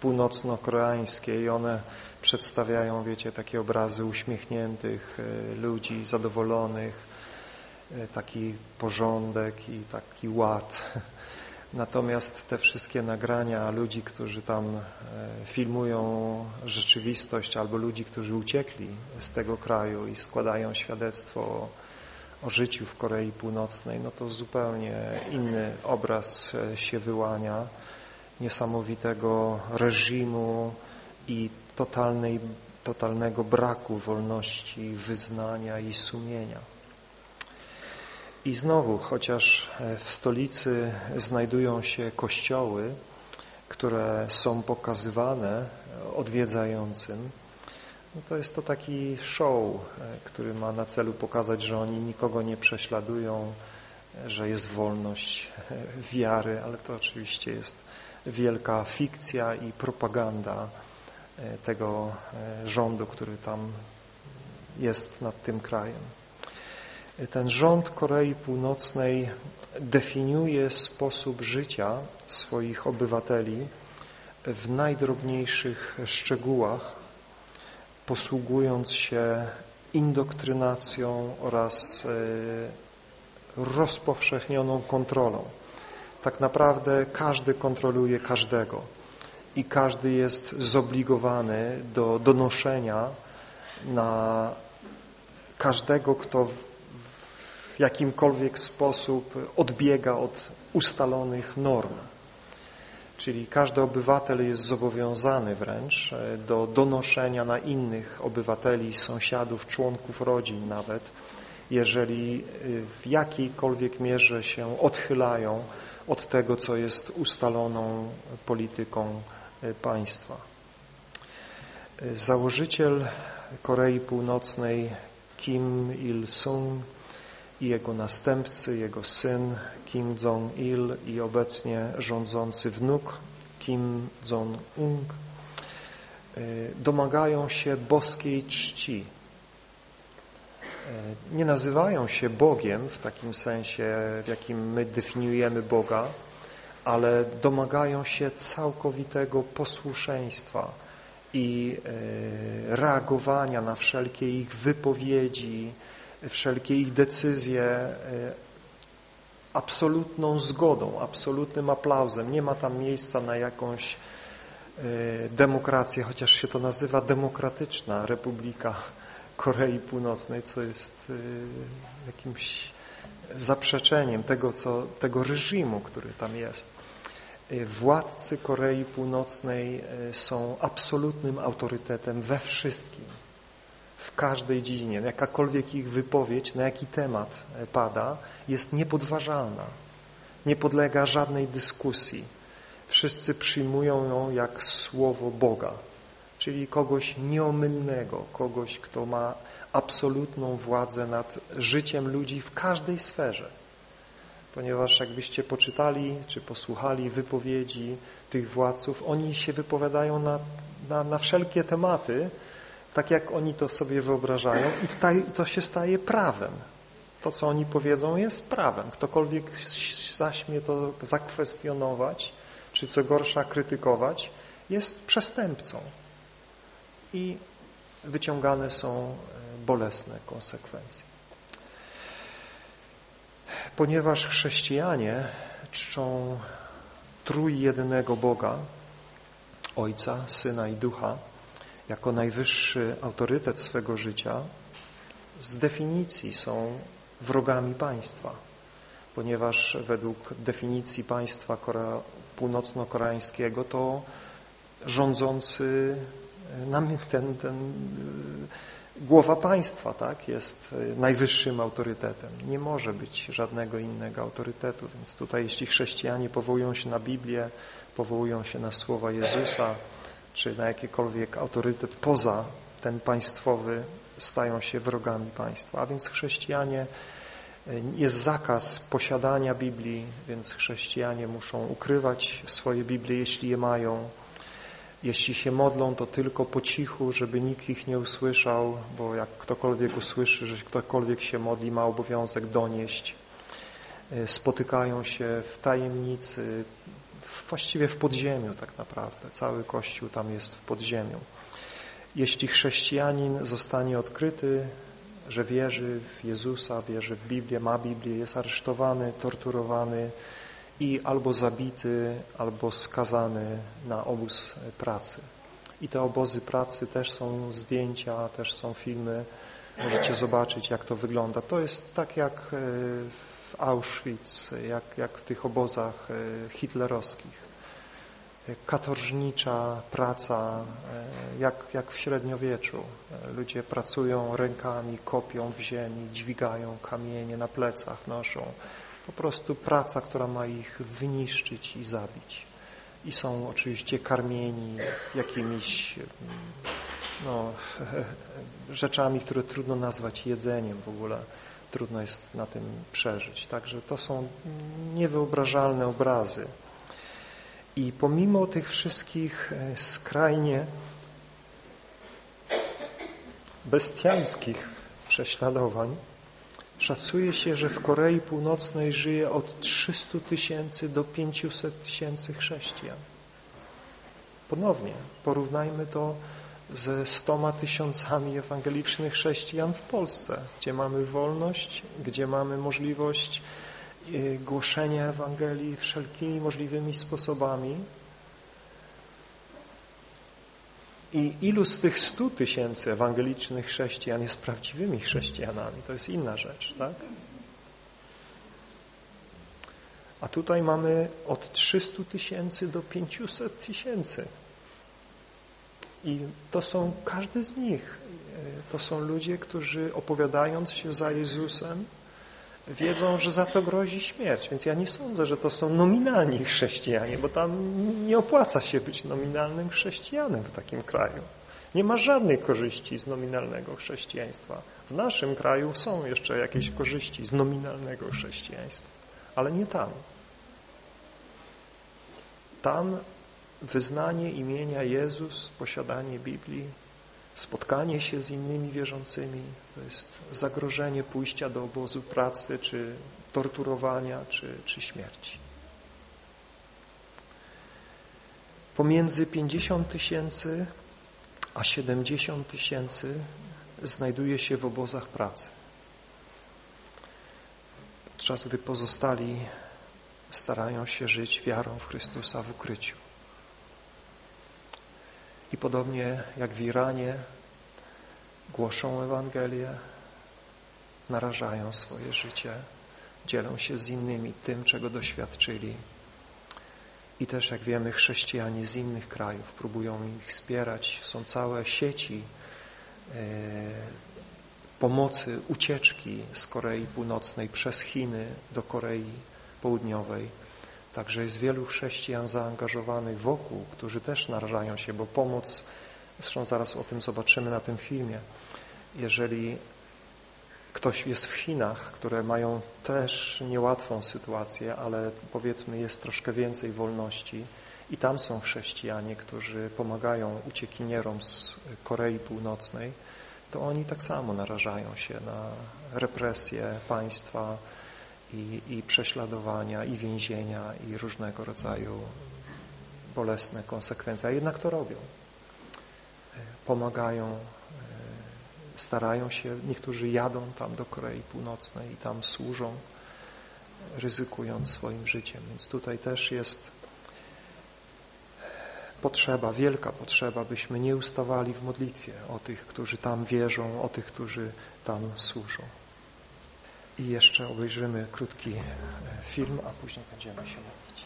północno-koreańskie i one przedstawiają, wiecie, takie obrazy uśmiechniętych e, ludzi, zadowolonych, e, taki porządek i taki ład. Natomiast te wszystkie nagrania ludzi, którzy tam e, filmują rzeczywistość albo ludzi, którzy uciekli z tego kraju i składają świadectwo o, o życiu w Korei Północnej, no to zupełnie inny obraz się wyłania niesamowitego reżimu i totalnej, totalnego braku wolności wyznania i sumienia. I znowu, chociaż w stolicy znajdują się kościoły, które są pokazywane odwiedzającym, no to jest to taki show, który ma na celu pokazać, że oni nikogo nie prześladują, że jest wolność wiary, ale to oczywiście jest wielka fikcja i propaganda e, tego e, rządu, który tam jest nad tym krajem. Ten rząd Korei Północnej definiuje sposób życia swoich obywateli w najdrobniejszych szczegółach, posługując się indoktrynacją oraz e, rozpowszechnioną kontrolą. Tak naprawdę każdy kontroluje każdego i każdy jest zobligowany do donoszenia na każdego, kto w, jakimkolwiek sposób odbiega od ustalonych norm. Czyli każdy obywatel jest zobowiązany wręcz e, do donoszenia na innych obywateli, sąsiadów, członków rodzin nawet, jeżeli y, w jakiejkolwiek mierze się odchylają od tego, co jest ustaloną polityką y, państwa. Założyciel Korei Północnej Kim Il-sung i jego następcy, jego syn Kim Jong-il i obecnie rządzący wnuk Kim Jong-un domagają się boskiej czci. E, nie nazywają się Bogiem w takim sensie, w jakim my definiujemy Boga, ale domagają się całkowitego posłuszeństwa i e, reagowania na wszelkie ich wypowiedzi, wszelkie ich decyzje e, absolutną zgodą, absolutnym aplauzem. Nie ma tam miejsca na jakąś demokrację, chociaż się to nazywa demokratyczna republika Korei Północnej, co jest y, jakimś zaprzeczeniem tego, co, tego reżimu, który tam jest. Władcy Korei Północnej są absolutnym autorytetem we wszystkim, w każdej dziedzinie. Jakakolwiek ich wypowiedź, na jaki temat pada, jest niepodważalna. Nie podlega żadnej dyskusji. Wszyscy przyjmują ją jak słowo Boga czyli kogoś nieomylnego, kogoś, kto ma absolutną władzę nad życiem ludzi w każdej sferze. Ponieważ jakbyście poczytali czy posłuchali wypowiedzi tych władców, oni się wypowiadają na, na, na wszelkie tematy, tak jak oni to sobie wyobrażają i to się staje prawem. To, co oni powiedzą jest prawem. Ktokolwiek zaśmie to zakwestionować, czy co gorsza krytykować, jest przestępcą i wyciągane są e, bolesne konsekwencje. Ponieważ chrześcijanie czczą trójjednego Boga, Ojca, Syna i Ducha, jako najwyższy autorytet swego życia, z definicji są wrogami państwa, ponieważ według definicji państwa północno-koreańskiego to rządzący ten, ten y, głowa państwa tak, jest y, najwyższym autorytetem. Nie może być żadnego innego autorytetu, więc tutaj jeśli chrześcijanie powołują się na Biblię, powołują się na słowa Jezusa, czy na jakikolwiek autorytet poza ten państwowy, stają się wrogami państwa. A więc chrześcijanie, y, jest zakaz posiadania Biblii, więc chrześcijanie muszą ukrywać swoje Biblie, jeśli je mają, jeśli się modlą, to tylko po cichu, żeby nikt ich nie usłyszał, bo jak ktokolwiek usłyszy, że ktokolwiek się modli, ma obowiązek donieść. E, spotykają się w tajemnicy, właściwie w podziemiu tak naprawdę. Cały Kościół tam jest w podziemiu. Jeśli chrześcijanin zostanie odkryty, że wierzy w Jezusa, wierzy w Biblię, ma Biblię, jest aresztowany, torturowany, i albo zabity, albo skazany na obóz pracy. I te obozy pracy też są zdjęcia, też są filmy. Możecie zobaczyć, jak to wygląda. To jest tak jak e, w Auschwitz, jak, jak w tych obozach e, hitlerowskich. katorżnicza praca, jak, jak w średniowieczu. Ludzie pracują rękami, kopią w ziemi, dźwigają kamienie na plecach, noszą. Po prostu praca, która ma ich wyniszczyć i zabić. I są oczywiście karmieni jakimiś no, rzeczami, które trudno nazwać jedzeniem w ogóle. Trudno jest na tym przeżyć. Także to są niewyobrażalne obrazy. I pomimo tych wszystkich e, skrajnie bestialskich prześladowań, szacuje się, że w Korei Północnej żyje od 300 tysięcy do 500 tysięcy chrześcijan. Ponownie porównajmy to ze stoma tysiącami ewangelicznych chrześcijan w Polsce, gdzie mamy wolność, gdzie mamy możliwość e, głoszenia Ewangelii wszelkimi możliwymi sposobami. I ilu z tych stu tysięcy ewangelicznych chrześcijan jest prawdziwymi chrześcijanami? To jest inna rzecz, tak? A tutaj mamy od 300 tysięcy do 500 tysięcy. I to są, każdy z nich, e, to są ludzie, którzy opowiadając się za Jezusem, wiedzą, że za to grozi śmierć. Więc ja nie sądzę, że to są nominalni chrześcijanie, bo tam nie opłaca się być nominalnym chrześcijanem w takim kraju. Nie ma żadnej korzyści z nominalnego chrześcijaństwa. W naszym kraju są jeszcze jakieś korzyści z nominalnego chrześcijaństwa, ale nie tam. Tam wyznanie imienia Jezus, posiadanie Biblii, spotkanie się z innymi wierzącymi, to jest zagrożenie pójścia do obozu pracy, czy torturowania, czy, czy śmierci. Pomiędzy 50 tysięcy a 70 tysięcy znajduje się w obozach pracy. Podczas gdy pozostali starają się żyć wiarą w Chrystusa w ukryciu. I podobnie jak w Iranie głoszą Ewangelię, narażają swoje życie, dzielą się z innymi tym, czego doświadczyli. I też, jak wiemy, chrześcijanie z innych krajów próbują ich wspierać. Są całe sieci e, pomocy, ucieczki z Korei Północnej przez Chiny do Korei Południowej Także jest wielu chrześcijan zaangażowanych wokół, którzy też narażają się, bo pomoc, zresztą zaraz o tym zobaczymy na tym filmie, jeżeli ktoś jest w Chinach, które mają też niełatwą sytuację, ale powiedzmy jest troszkę więcej wolności i tam są chrześcijanie, którzy pomagają uciekinierom z Korei Północnej, to oni tak samo narażają się na represje państwa, i, i prześladowania, i więzienia, i różnego rodzaju bolesne konsekwencje, a jednak to robią. Pomagają, e, starają się, niektórzy jadą tam do Korei Północnej i tam służą, ryzykując swoim życiem. Więc tutaj też jest potrzeba, wielka potrzeba, byśmy nie ustawali w modlitwie o tych, którzy tam wierzą, o tych, którzy tam służą. I jeszcze obejrzymy krótki e, film, a później będziemy się modlić.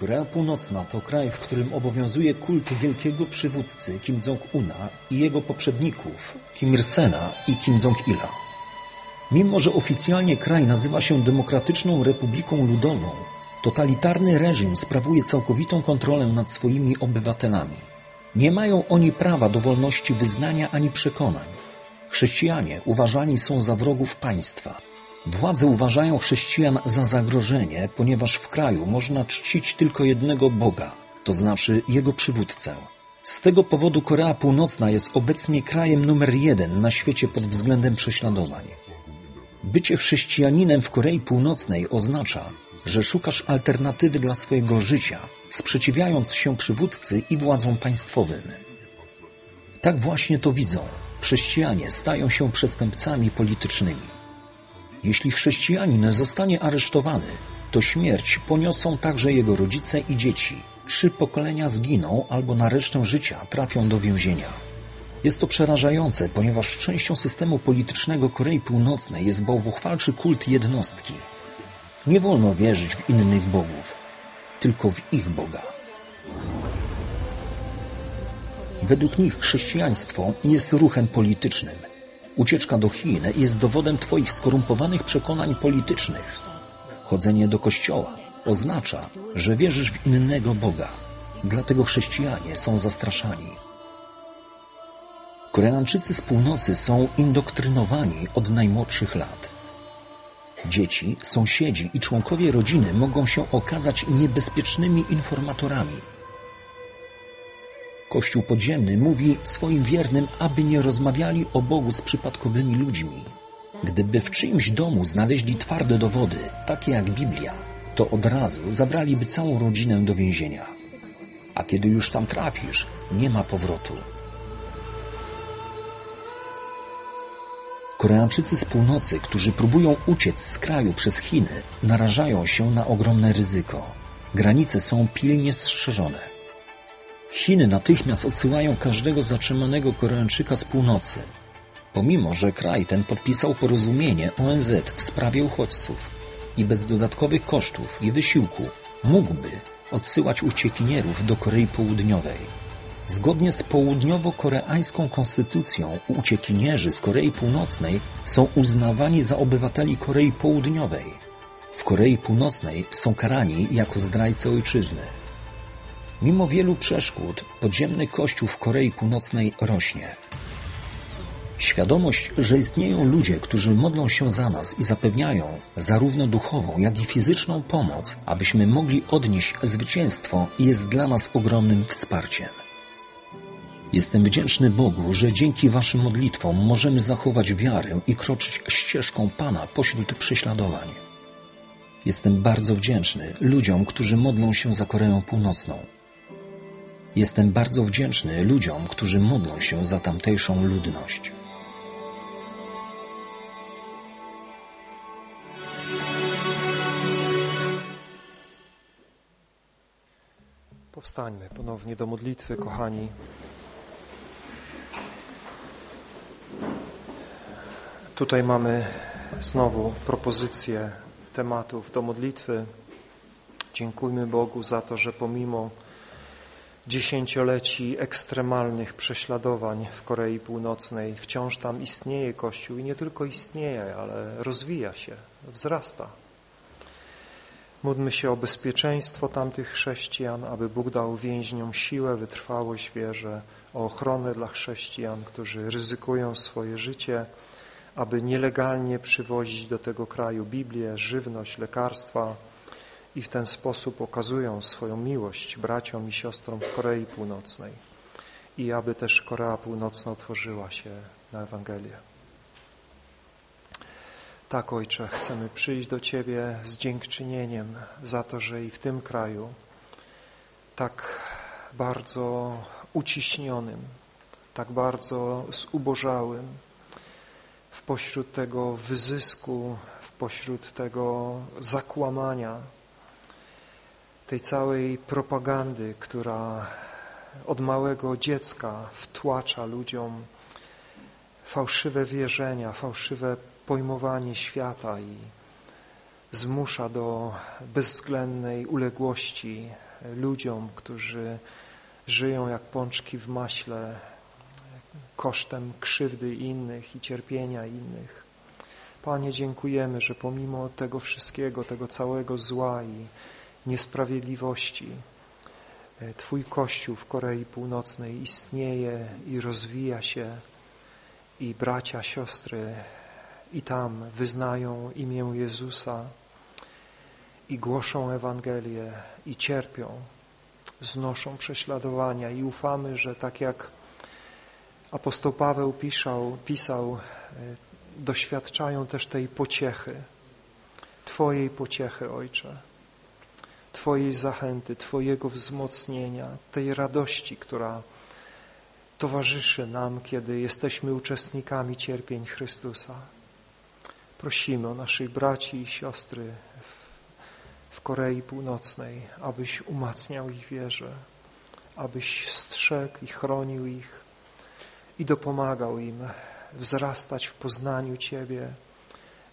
Korea Północna to kraj, w którym obowiązuje kult wielkiego przywódcy Kim Jong-una i jego poprzedników Kim Il-sena i Kim Jong-ila. Mimo, że oficjalnie kraj nazywa się Demokratyczną Republiką Ludową, totalitarny reżim sprawuje całkowitą kontrolę nad swoimi obywatelami. Nie mają oni prawa do wolności wyznania ani przekonań. Chrześcijanie uważani są za wrogów państwa. Władze uważają chrześcijan za zagrożenie, ponieważ w kraju można czcić tylko jednego Boga, to znaczy Jego przywódcę. Z tego powodu Korea Północna jest obecnie krajem numer jeden na świecie pod względem prześladowań. Bycie chrześcijaninem w Korei Północnej oznacza, że szukasz alternatywy dla swojego życia, sprzeciwiając się przywódcy i władzom państwowym. Tak właśnie to widzą chrześcijanie stają się przestępcami politycznymi. Jeśli chrześcijanin zostanie aresztowany, to śmierć poniosą także jego rodzice i dzieci. Trzy pokolenia zginą albo na resztę życia trafią do więzienia. Jest to przerażające, ponieważ częścią systemu politycznego Korei Północnej jest bałwochwalczy kult jednostki. Nie wolno wierzyć w innych bogów. tylko w ich Boga. Według nich chrześcijaństwo jest ruchem politycznym. Ucieczka do Chin jest dowodem Twoich skorumpowanych przekonań politycznych. Chodzenie do kościoła oznacza, że wierzysz w innego Boga. Dlatego chrześcijanie są zastraszani. Koreańczycy z północy są indoktrynowani od najmłodszych lat. Dzieci, sąsiedzi i członkowie rodziny mogą się okazać niebezpiecznymi informatorami. Kościół podziemny mówi swoim wiernym, aby nie rozmawiali o Bogu z przypadkowymi ludźmi. Gdyby w czyimś domu znaleźli twarde dowody, takie jak Biblia, to od razu zabraliby całą rodzinę do więzienia. A kiedy już tam trafisz, nie ma powrotu. Koreańczycy z północy, którzy próbują uciec z kraju przez Chiny, narażają się na ogromne ryzyko. Granice są pilnie strzeżone. Chiny natychmiast odsyłają każdego zatrzymanego Koreańczyka z północy. Pomimo, że kraj ten podpisał porozumienie ONZ w sprawie uchodźców i bez dodatkowych kosztów i wysiłku mógłby odsyłać uciekinierów do Korei Południowej. Zgodnie z południowo-koreańską konstytucją uciekinierzy z Korei Północnej są uznawani za obywateli Korei Południowej. W Korei Północnej są karani jako zdrajcy ojczyzny. Mimo wielu przeszkód podziemny kościół w Korei Północnej rośnie. Świadomość, że istnieją ludzie, którzy modlą się za nas i zapewniają zarówno duchową, jak i fizyczną pomoc, abyśmy mogli odnieść zwycięstwo, jest dla nas ogromnym wsparciem. Jestem wdzięczny Bogu, że dzięki Waszym modlitwom możemy zachować wiarę i kroczyć ścieżką Pana pośród prześladowań. Jestem bardzo wdzięczny ludziom, którzy modlą się za Koreą Północną. Jestem bardzo wdzięczny ludziom, którzy modlą się za tamtejszą ludność. Powstańmy ponownie do modlitwy, kochani. Tutaj mamy znowu propozycję tematów do modlitwy. Dziękujmy Bogu za to, że pomimo dziesięcioleci ekstremalnych prześladowań w Korei Północnej wciąż tam istnieje Kościół i nie tylko istnieje, ale rozwija się, wzrasta. Módlmy się o bezpieczeństwo tamtych chrześcijan, aby Bóg dał więźniom siłę, wytrwałość wierze, o ochronę dla chrześcijan, którzy ryzykują swoje życie, aby nielegalnie przywozić do tego kraju Biblię, żywność, lekarstwa i w ten sposób okazują swoją miłość braciom i siostrom w Korei Północnej i aby też Korea Północna otworzyła się na Ewangelię. Tak, Ojcze, chcemy przyjść do Ciebie z dziękczynieniem za to, że i w tym kraju tak bardzo uciśnionym, tak bardzo zubożałym, w pośród tego wyzysku, w pośród tego zakłamania, tej całej propagandy, która od małego dziecka wtłacza ludziom fałszywe wierzenia, fałszywe pojmowanie świata i zmusza do bezwzględnej uległości ludziom, którzy żyją jak pączki w maśle, kosztem krzywdy innych i cierpienia innych. Panie, dziękujemy, że pomimo tego wszystkiego, tego całego zła i niesprawiedliwości, e, Twój Kościół w Korei Północnej istnieje i rozwija się i bracia, siostry i tam wyznają imię Jezusa i głoszą Ewangelię i cierpią, znoszą prześladowania i ufamy, że tak jak apostoł Paweł pisał, pisał e, doświadczają też tej pociechy, Twojej pociechy, Ojcze, Twojej zachęty, Twojego wzmocnienia, tej radości, która towarzyszy nam, kiedy jesteśmy uczestnikami cierpień Chrystusa. Prosimy o naszych braci i siostry w, w Korei Północnej, abyś umacniał ich wierze, abyś strzegł i chronił ich, i dopomagał im wzrastać w poznaniu Ciebie,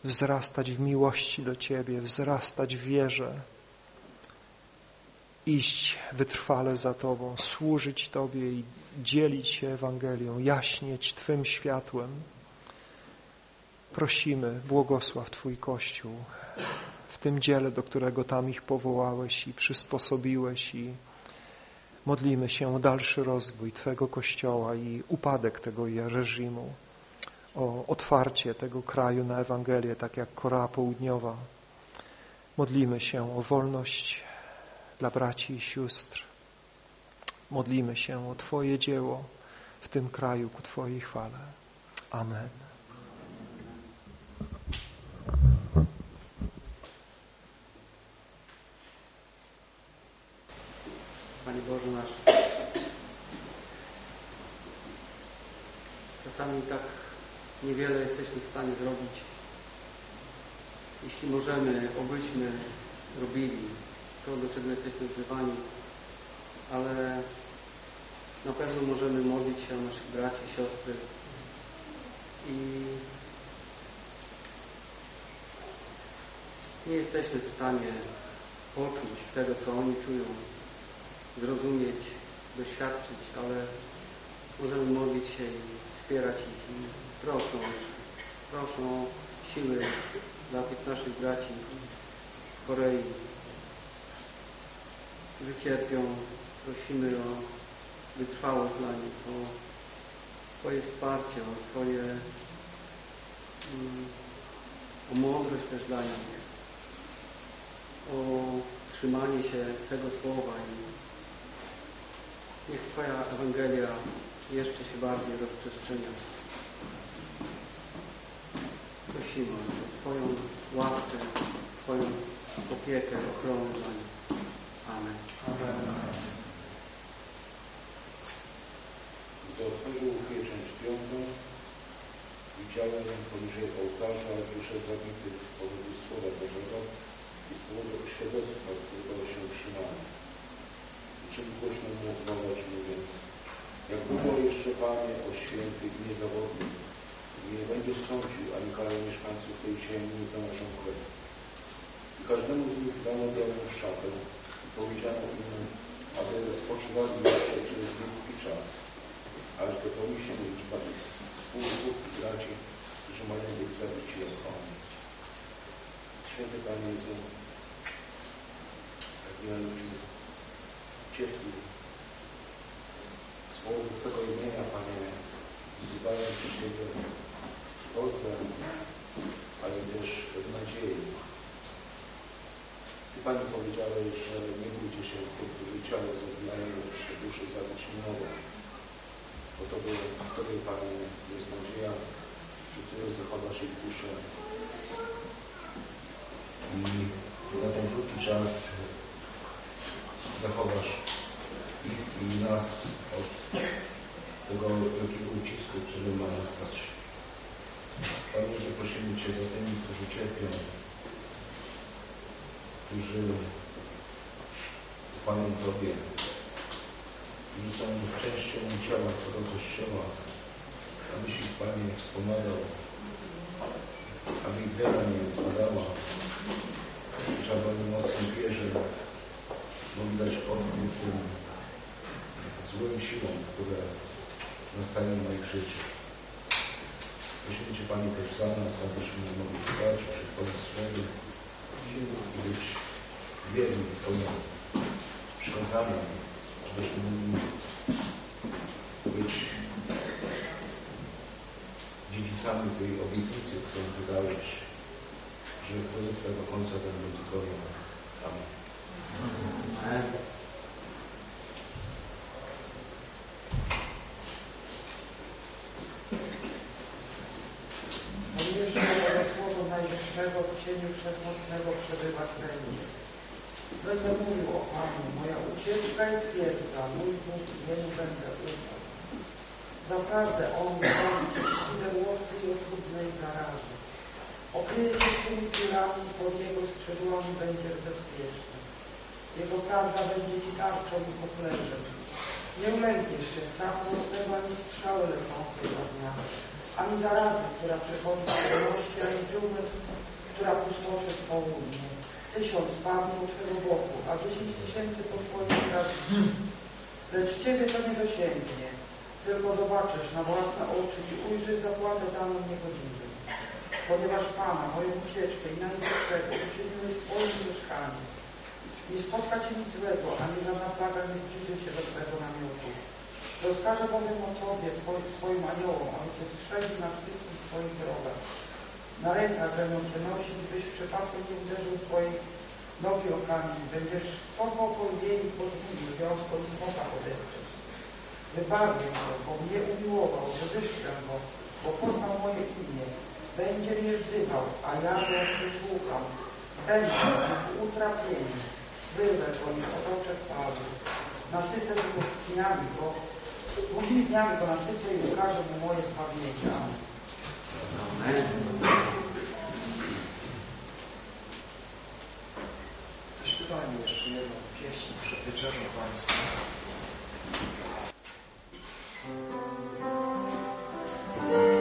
wzrastać w miłości do Ciebie, wzrastać w wierze. Iść wytrwale za Tobą, służyć Tobie i dzielić się Ewangelią, jaśnieć Twym światłem. Prosimy, błogosław Twój Kościół w tym dziele, do którego tam ich powołałeś i przysposobiłeś i modlimy się o dalszy rozwój Twego Kościoła i upadek tego reżimu, o otwarcie tego kraju na Ewangelię, tak jak Korea Południowa. Modlimy się o wolność dla braci i sióstr. Modlimy się o Twoje dzieło w tym kraju ku Twojej chwale. Amen. Panie Boże nasz, czasami tak niewiele jesteśmy w stanie zrobić. Jeśli możemy, obyśmy czego jesteśmy wzywani, ale na pewno możemy modlić się o naszych braci, siostry. I nie jesteśmy w stanie poczuć tego, co oni czują, zrozumieć, doświadczyć, ale możemy modlić się i wspierać ich i proszę, proszę o siły dla tych naszych braci w Korei, którzy cierpią. Prosimy o wytrwałość dla nich, o Twoje wsparcie, o Twoje mm, o mądrość też dla nich, o trzymanie się tego słowa i niech Twoja Ewangelia jeszcze się bardziej rozprzestrzenia. Prosimy o Twoją łaskę, Twoją opiekę, ochronę dla nich. Amen. Gdy otworzył pieczęć piątą, widziałem poniżej ołtarza duszę zabitych z powodu Słowa Bożego i z powodu świadectwa, którego się trzymali. Czym głośno mu wołać, mówiąc, jak długo jeszcze Panie o świętych niezawodnych nie będziesz sądził ani karał mieszkańców tej ziemi za naszą krew. I każdemu z nich dano białą szatę powiedziano im, aby spoczywali jeszcze przez długi czas, aż dopełni się liczba ich współsłów i braci, którzy mają być zabici jak On. Święty Panie Jezu, tak wiele ludzi uciekli z powodu Twego imienia, Panie, wzywają przy Ciebie w Polsce, ale też w nadziei. Pani powiedziałeś, że nie bójcie się którzy ciało zabijają, lecz duszy zabić mogą. Bo Tobie, Tobie Panie jest nadzieja, że Ty zachowasz ich duszę. I na ten krótki czas zachowasz ich i nas od tego wielkiego ucisku, który ma nastać. Panie, że prosimy Cię za tymi, którzy cierpią, którzy ufają Tobie, którzy są częścią ciała Twojego Kościoła, abyś ich, Panie, wspomagał, aby ich wiara nie odpadała, żeby oni mocno wierzy, mogli dać odwrót tym złym siłom, które nastają na ich życie. Prosimy Cię, Panie, też za nas, abyśmy mogli trwać przy Twoim i być wierni Twoim przykazaniom, abyśmy mogli być dziedzicami tej obietnicy, którą wydałeś, że Twojego końca będą zbawione. Amen. Pomierzchnego słowo Najwyższego Wszechmocnego przebywa kręgu. Będę mówił o Panu, moja ucieczka i twierdza, mój Bóg, Jemu będę ufał. Zaprawdę On zbawi siłę łowcy i otrudnej zarazy. Okryje się tymi piórami, pod Jego skrzydłami będziesz bezpieczny. Jego prawda będzie Ci tarczą i popleczem. Nie ulękniesz się strachu nocnego, ani strzały lecącej na dnia, ani zarazy, która przychodzi z ciemności, ani dżumę, która pustoszy z południa. tysiąc u Twego boku, a dziesięć tysięcy po Twoim pracy. Lecz Ciebie to nie dosięgnie, tylko zobaczysz na własne oczy i ujrzysz zapłatę daną niegodziwym. Ponieważ Pana, moją ucieczkę i najwyższego uczyniłeś swoim mieszkaniem. Nie spotka Cię nic złego, ani żadna plaga nie zbliży się do Twego namiotu. Rozkażę bowiem o Tobie, Twoim, swoim aniołom, aby Cię strzelił na wszystkich Twoich drogach. Na rękach będą Cię nosić, byś przypadkiem nie uderzył swoich nogi o kamień. Będziesz stopał po lwiej podwójnie, wiązko i smoka odeprzeć. Wybawię go, bo mnie umiłował, wywyższę go, bo poznał moje imię. Będzie mnie wzywał, a ja go wysłucham. Będzie w utrapieniu. Wyrwę go i otoczę chwały. Nasycę go dniami go, długimi dniami go nasycę i ukażę mu moje zbawienie. Amen. Zaśpiewajmy jeszcze jedną pieśń przed wieczerzą Pańską. Amen.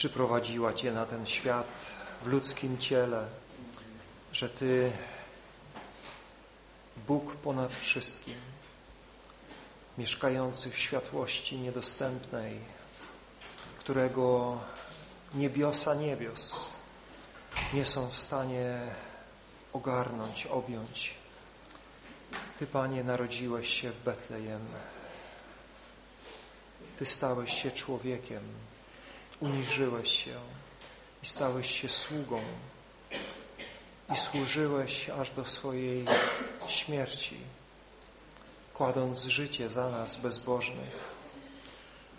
Przyprowadziła Cię na ten świat w ludzkim ciele, że Ty, Bóg ponad wszystkim, mieszkający w światłości niedostępnej, którego niebiosa niebios nie są w stanie ogarnąć, objąć. Ty, Panie, narodziłeś się w Betlejem. Ty stałeś się człowiekiem, uniżyłeś się i stałeś się sługą i służyłeś aż do swojej śmierci, kładąc życie za nas bezbożnych,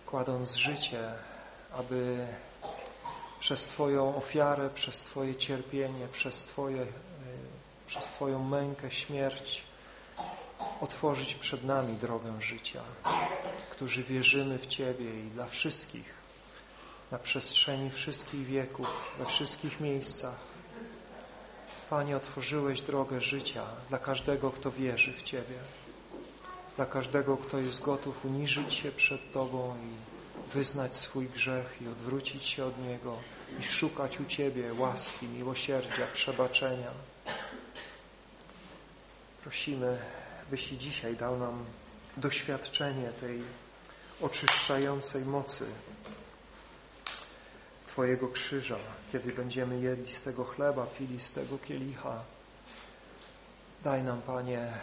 kładąc życie, aby przez Twoją ofiarę, przez Twoje cierpienie, przez, Twoje, przez Twoją mękę, śmierć otworzyć przed nami drogę życia, którzy wierzymy w Ciebie i dla wszystkich, na przestrzeni wszystkich wieków, we wszystkich miejscach. Panie, otworzyłeś drogę życia dla każdego, kto wierzy w Ciebie, dla każdego, kto jest gotów uniżyć się przed Tobą i wyznać swój grzech i odwrócić się od niego i szukać u Ciebie łaski, miłosierdzia, przebaczenia. Prosimy, byś i dzisiaj dał nam doświadczenie tej oczyszczającej mocy Twojego krzyża, kiedy będziemy jedli z tego chleba, pili z tego kielicha. Daj nam, Panie,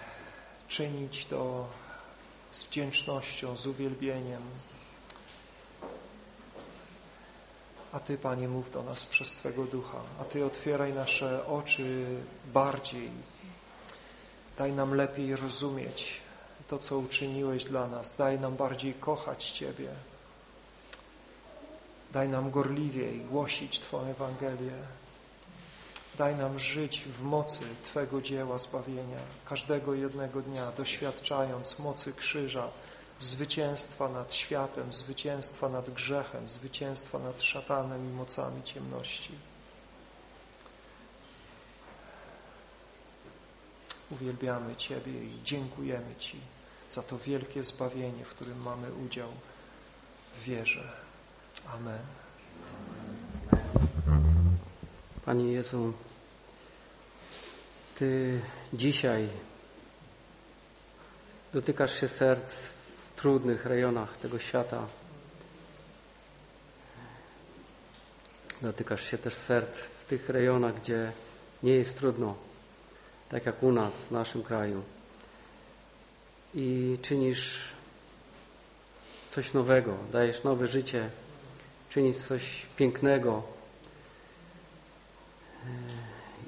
czynić to z wdzięcznością, z uwielbieniem, A Ty, Panie, mów do nas przez Twego Ducha, a Ty otwieraj nasze oczy bardziej. Daj nam lepiej rozumieć to, co uczyniłeś dla nas. Daj nam bardziej kochać Ciebie. Daj nam gorliwiej głosić Twoją Ewangelię. Daj nam żyć w mocy Twego dzieła zbawienia, każdego jednego dnia, doświadczając mocy krzyża, zwycięstwa nad światem, zwycięstwa nad grzechem, zwycięstwa nad szatanem i mocami ciemności. Uwielbiamy Ciebie i dziękujemy Ci za to wielkie zbawienie, w którym mamy udział w wierze. Amen. Panie Jezu, Ty dzisiaj dotykasz się serc trudnych rejonach tego świata. Dotykasz się też serc w tych rejonach, gdzie nie jest trudno, tak jak u nas, w naszym kraju. I czynisz coś nowego, dajesz nowe życie, czynisz coś pięknego.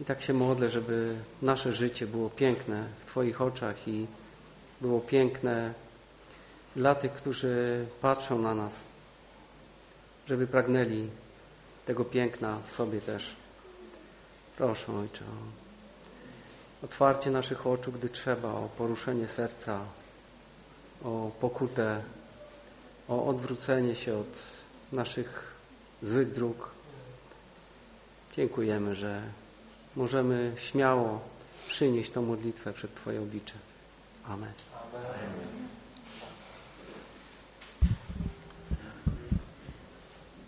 I tak się modlę, żeby nasze życie było piękne w Twoich oczach i było piękne dla tych, którzy patrzą na nas, żeby pragnęli tego piękna w sobie też. Proszę Ojcze o otwarcie naszych oczu, gdy trzeba, o poruszenie serca, o pokutę, o odwrócenie się od naszych złych dróg. Dziękujemy, że możemy śmiało przynieść tą modlitwę przed Twoje oblicze. Amen.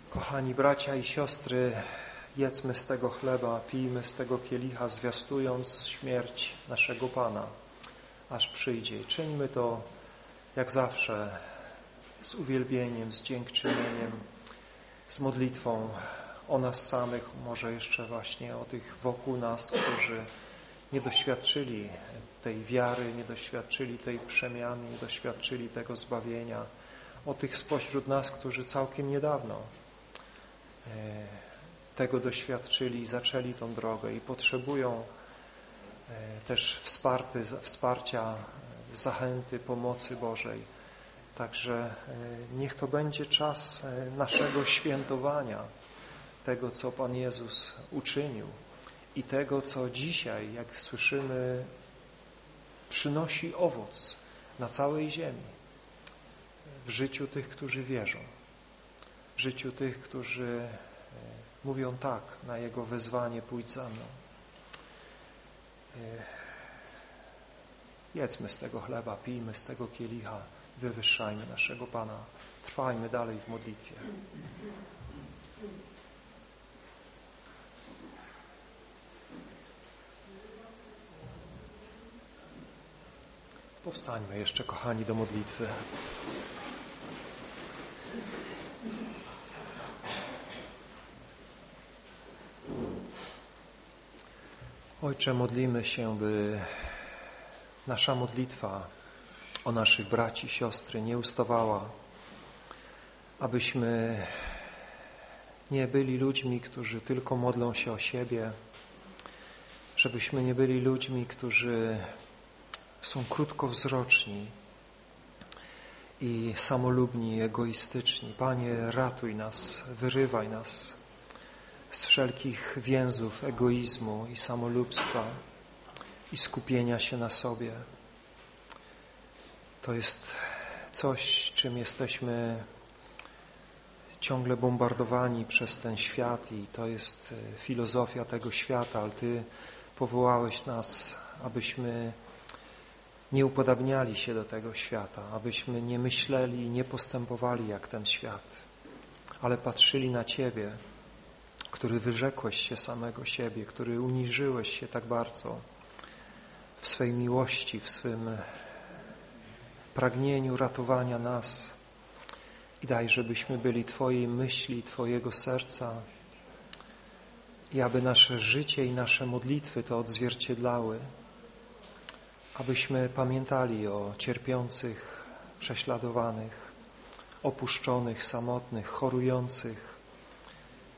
Kochani bracia i siostry, jedzmy z tego chleba, pijmy z tego kielicha, zwiastując śmierć naszego Pana, aż przyjdzie. Czyńmy to jak zawsze z uwielbieniem, z dziękczynieniem, z modlitwą o nas samych, może jeszcze właśnie o tych wokół nas, którzy nie doświadczyli tej wiary, nie doświadczyli tej przemiany, nie doświadczyli tego zbawienia, o tych spośród nas, którzy całkiem niedawno E, tego doświadczyli i zaczęli tą drogę i potrzebują e, też wsparty, wsparcia, zachęty, pomocy Bożej. Także e, niech to będzie czas naszego świętowania tego, co Pan Jezus uczynił i tego, co dzisiaj, jak słyszymy, przynosi owoc na całej ziemi. W życiu tych, którzy wierzą. W życiu tych, którzy e, mówią tak na Jego wezwanie, pójdź za mną. E, jedzmy z tego chleba, pijmy z tego kielicha wywyższajmy naszego Pana. Trwajmy dalej w modlitwie. Powstańmy jeszcze, kochani, do modlitwy. Ojcze, modlimy się, by nasza modlitwa o naszych braci, siostry nie ustawała, abyśmy nie byli ludźmi, którzy tylko modlą się o siebie, żebyśmy nie byli ludźmi, którzy są krótkowzroczni i samolubni, egoistyczni. Panie, ratuj nas, wyrywaj nas z wszelkich więzów egoizmu i samolubstwa i skupienia się na sobie. To jest coś, czym jesteśmy ciągle bombardowani przez ten świat i to jest e, filozofia tego świata, ale Ty powołałeś nas, abyśmy nie upodabniali się do tego świata, abyśmy nie myśleli nie postępowali jak ten świat, ale patrzyli na Ciebie, który wyrzekłeś się samego siebie, który uniżyłeś się tak bardzo w swej miłości, w swym pragnieniu ratowania nas. I daj, żebyśmy byli Twojej myśli, Twojego serca. I aby nasze życie i nasze modlitwy to odzwierciedlały, abyśmy pamiętali o cierpiących, prześladowanych, opuszczonych, samotnych, chorujących,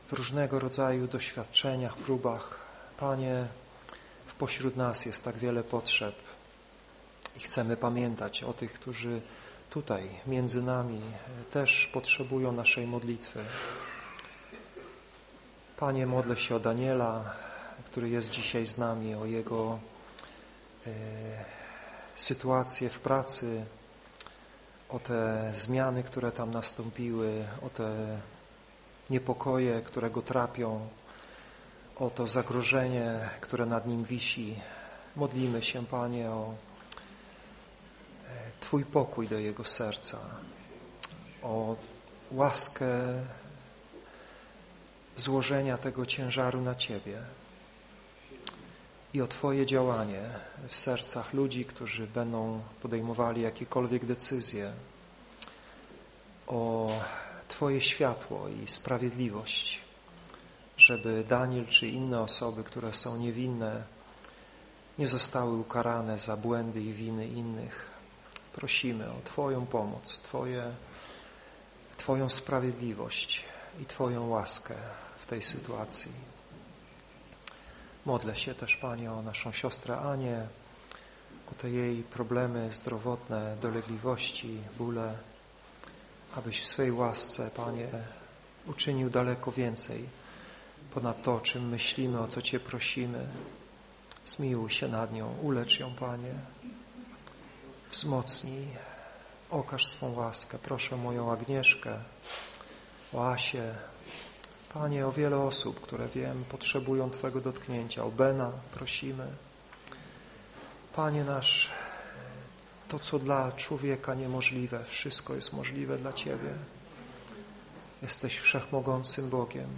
w różnego rodzaju doświadczeniach, próbach. Panie, w pośród nas jest tak wiele potrzeb i chcemy pamiętać o tych, którzy tutaj między nami też potrzebują naszej modlitwy. Panie, modlę się o Daniela, który jest dzisiaj z nami, o jego e, sytuację w pracy, o te zmiany, które tam nastąpiły, o te niepokoje, które go trapią, o to zagrożenie, które nad nim wisi. Modlimy się, Panie, o Twój pokój do jego serca, o łaskę złożenia tego ciężaru na Ciebie i o Twoje działanie w sercach ludzi, którzy będą podejmowali jakiekolwiek decyzje, o Twoje światło i sprawiedliwość, żeby Daniel czy inne osoby, które są niewinne, nie zostały ukarane za błędy i winy innych. Prosimy o Twoją pomoc, Twoje, Twoją sprawiedliwość i Twoją łaskę w tej sytuacji. Modlę się też, Panie, o naszą siostrę Anię, o te jej problemy zdrowotne, dolegliwości, bóle, abyś w swej łasce, Panie, uczynił daleko więcej ponad to, o czym myślimy, o co Cię prosimy. Zmiłuj się nad nią, ulecz ją, Panie. Wzmocnij, okaż swą łaskę. Proszę moją Agnieszkę, o Panie, o wiele osób, które wiem, potrzebują Twego dotknięcia. O Bena prosimy. Panie nasz, to, co dla człowieka niemożliwe, wszystko jest możliwe dla Ciebie. Jesteś wszechmogącym Bogiem.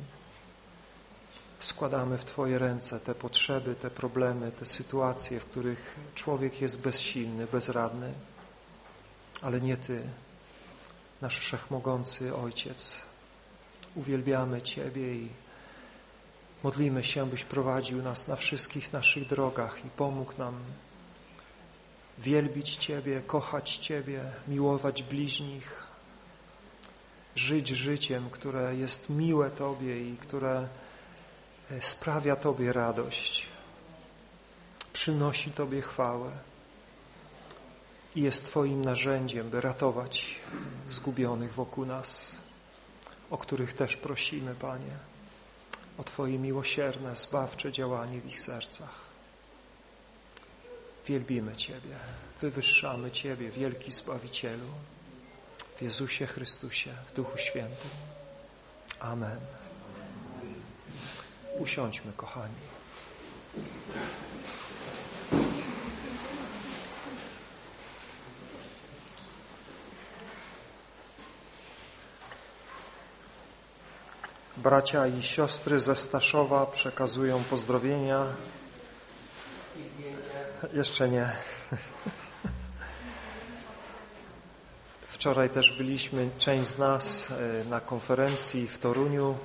Składamy w Twoje ręce te potrzeby, te problemy, te sytuacje, w których człowiek jest bezsilny, bezradny, ale nie Ty, nasz wszechmogący Ojciec. Uwielbiamy Ciebie i modlimy się, byś prowadził nas na wszystkich naszych drogach i pomógł nam wielbić Ciebie, kochać Ciebie, miłować bliźnich, żyć życiem, które jest miłe Tobie i które sprawia Tobie radość, przynosi Tobie chwałę i jest Twoim narzędziem, by ratować zgubionych wokół nas, o których też prosimy, Panie, o Twoje miłosierne, zbawcze działanie w ich sercach. Wielbimy Ciebie, wywyższamy Ciebie, wielki Zbawicielu, w Jezusie Chrystusie, w Duchu Świętym. Amen. Usiądźmy, kochani. Bracia i siostry ze Staszowa przekazują pozdrowienia. Jeszcze nie. Wczoraj też byliśmy, część z nas, e, na konferencji w Toruniu.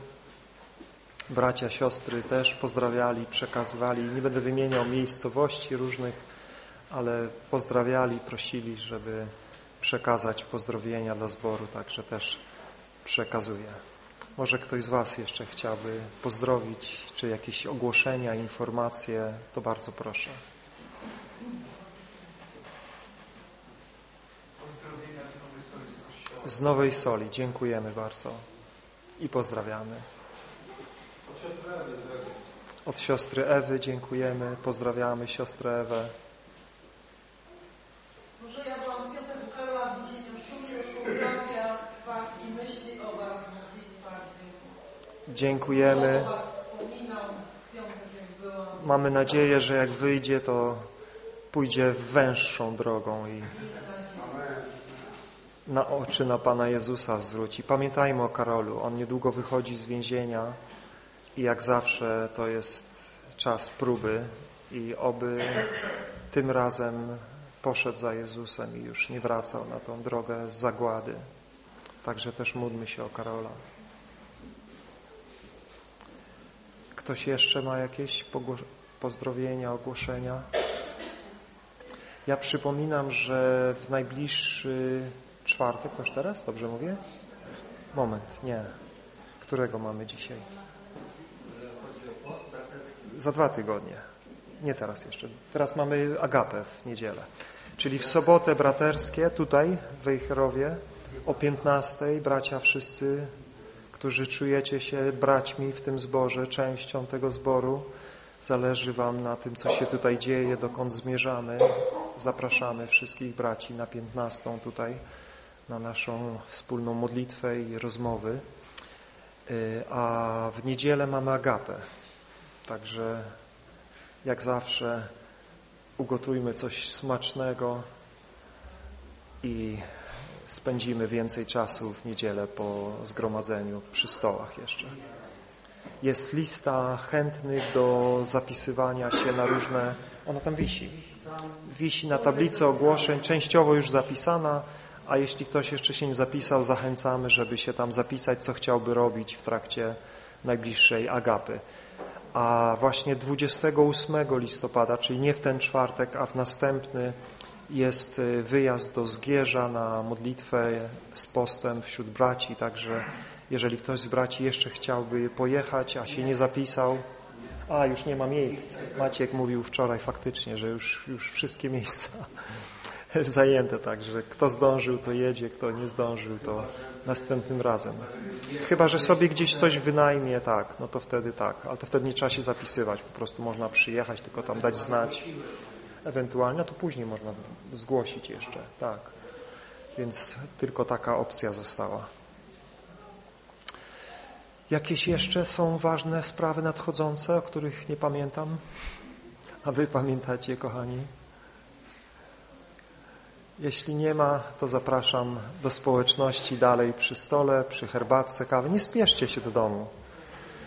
Bracia, siostry też pozdrawiali, przekazywali. Nie będę wymieniał miejscowości różnych, ale pozdrawiali, prosili, żeby przekazać pozdrowienia dla zboru, także też przekazuję. Może ktoś z Was jeszcze chciałby pozdrowić, czy jakieś ogłoszenia, informacje, to bardzo proszę. Z Nowej Soli. Dziękujemy bardzo i pozdrawiamy. Od siostry Ewy dziękujemy, pozdrawiamy siostrę Ewę. Może ja byłam Piotr Karola w Szumie, pozdrawia Was i myśli o Was w modlitwach. Dziękujemy. Mamy nadzieję, że jak wyjdzie, to pójdzie węższą drogą i na oczy na Pana Jezusa zwróci. Pamiętajmy o Karolu. On niedługo wychodzi z więzienia i jak zawsze to jest czas próby i oby tym razem poszedł za Jezusem i już nie wracał na tą drogę zagłady. Także też módlmy się o Karola. Ktoś jeszcze ma jakieś pozdrowienia, ogłoszenia? Ja przypominam, że w najbliższy czwartek, to już teraz? Dobrze mówię? Moment, nie. Którego mamy dzisiaj? Za dwa tygodnie. Nie teraz jeszcze. Teraz mamy agapę w niedzielę. Czyli w sobotę braterskie, tutaj w Wejherowie o 15 bracia wszyscy, którzy czujecie się braćmi w tym zborze, częścią tego zboru, zależy Wam na tym, co się tutaj dzieje, dokąd zmierzamy. Zapraszamy wszystkich braci na 15 tutaj, na naszą wspólną modlitwę i rozmowy. A w niedzielę mamy agapę. Także jak zawsze ugotujmy coś smacznego i spędzimy więcej czasu w niedzielę po zgromadzeniu przy stołach jeszcze. Jest lista chętnych do zapisywania się na różne... Ona tam wisi. Wisi na tablicy ogłoszeń, częściowo już zapisana, a jeśli ktoś jeszcze się nie zapisał, zachęcamy, żeby się tam zapisać, co chciałby robić w trakcie najbliższej agapy a właśnie 28 listopada, czyli nie w ten czwartek, a w następny jest y, wyjazd do Zgierza na modlitwę z postem wśród braci, także jeżeli ktoś z braci jeszcze chciałby pojechać, a się nie zapisał, a już nie ma miejsc. Maciek mówił wczoraj faktycznie, że już, już wszystkie miejsca zajęte, także kto zdążył, to jedzie, kto nie zdążył, to następnym razem. Chyba, że sobie gdzieś coś wynajmie, tak, no to wtedy tak, ale to wtedy nie trzeba się zapisywać, po prostu można przyjechać, tylko tam dać znać ewentualnie, to później można zgłosić jeszcze, tak. Więc tylko taka opcja została. Jakieś jeszcze są ważne sprawy nadchodzące, o których nie pamiętam? A wy pamiętacie, kochani? Jeśli nie ma, to zapraszam do społeczności dalej przy stole, przy herbatce, kawy. Nie spieszcie się do domu.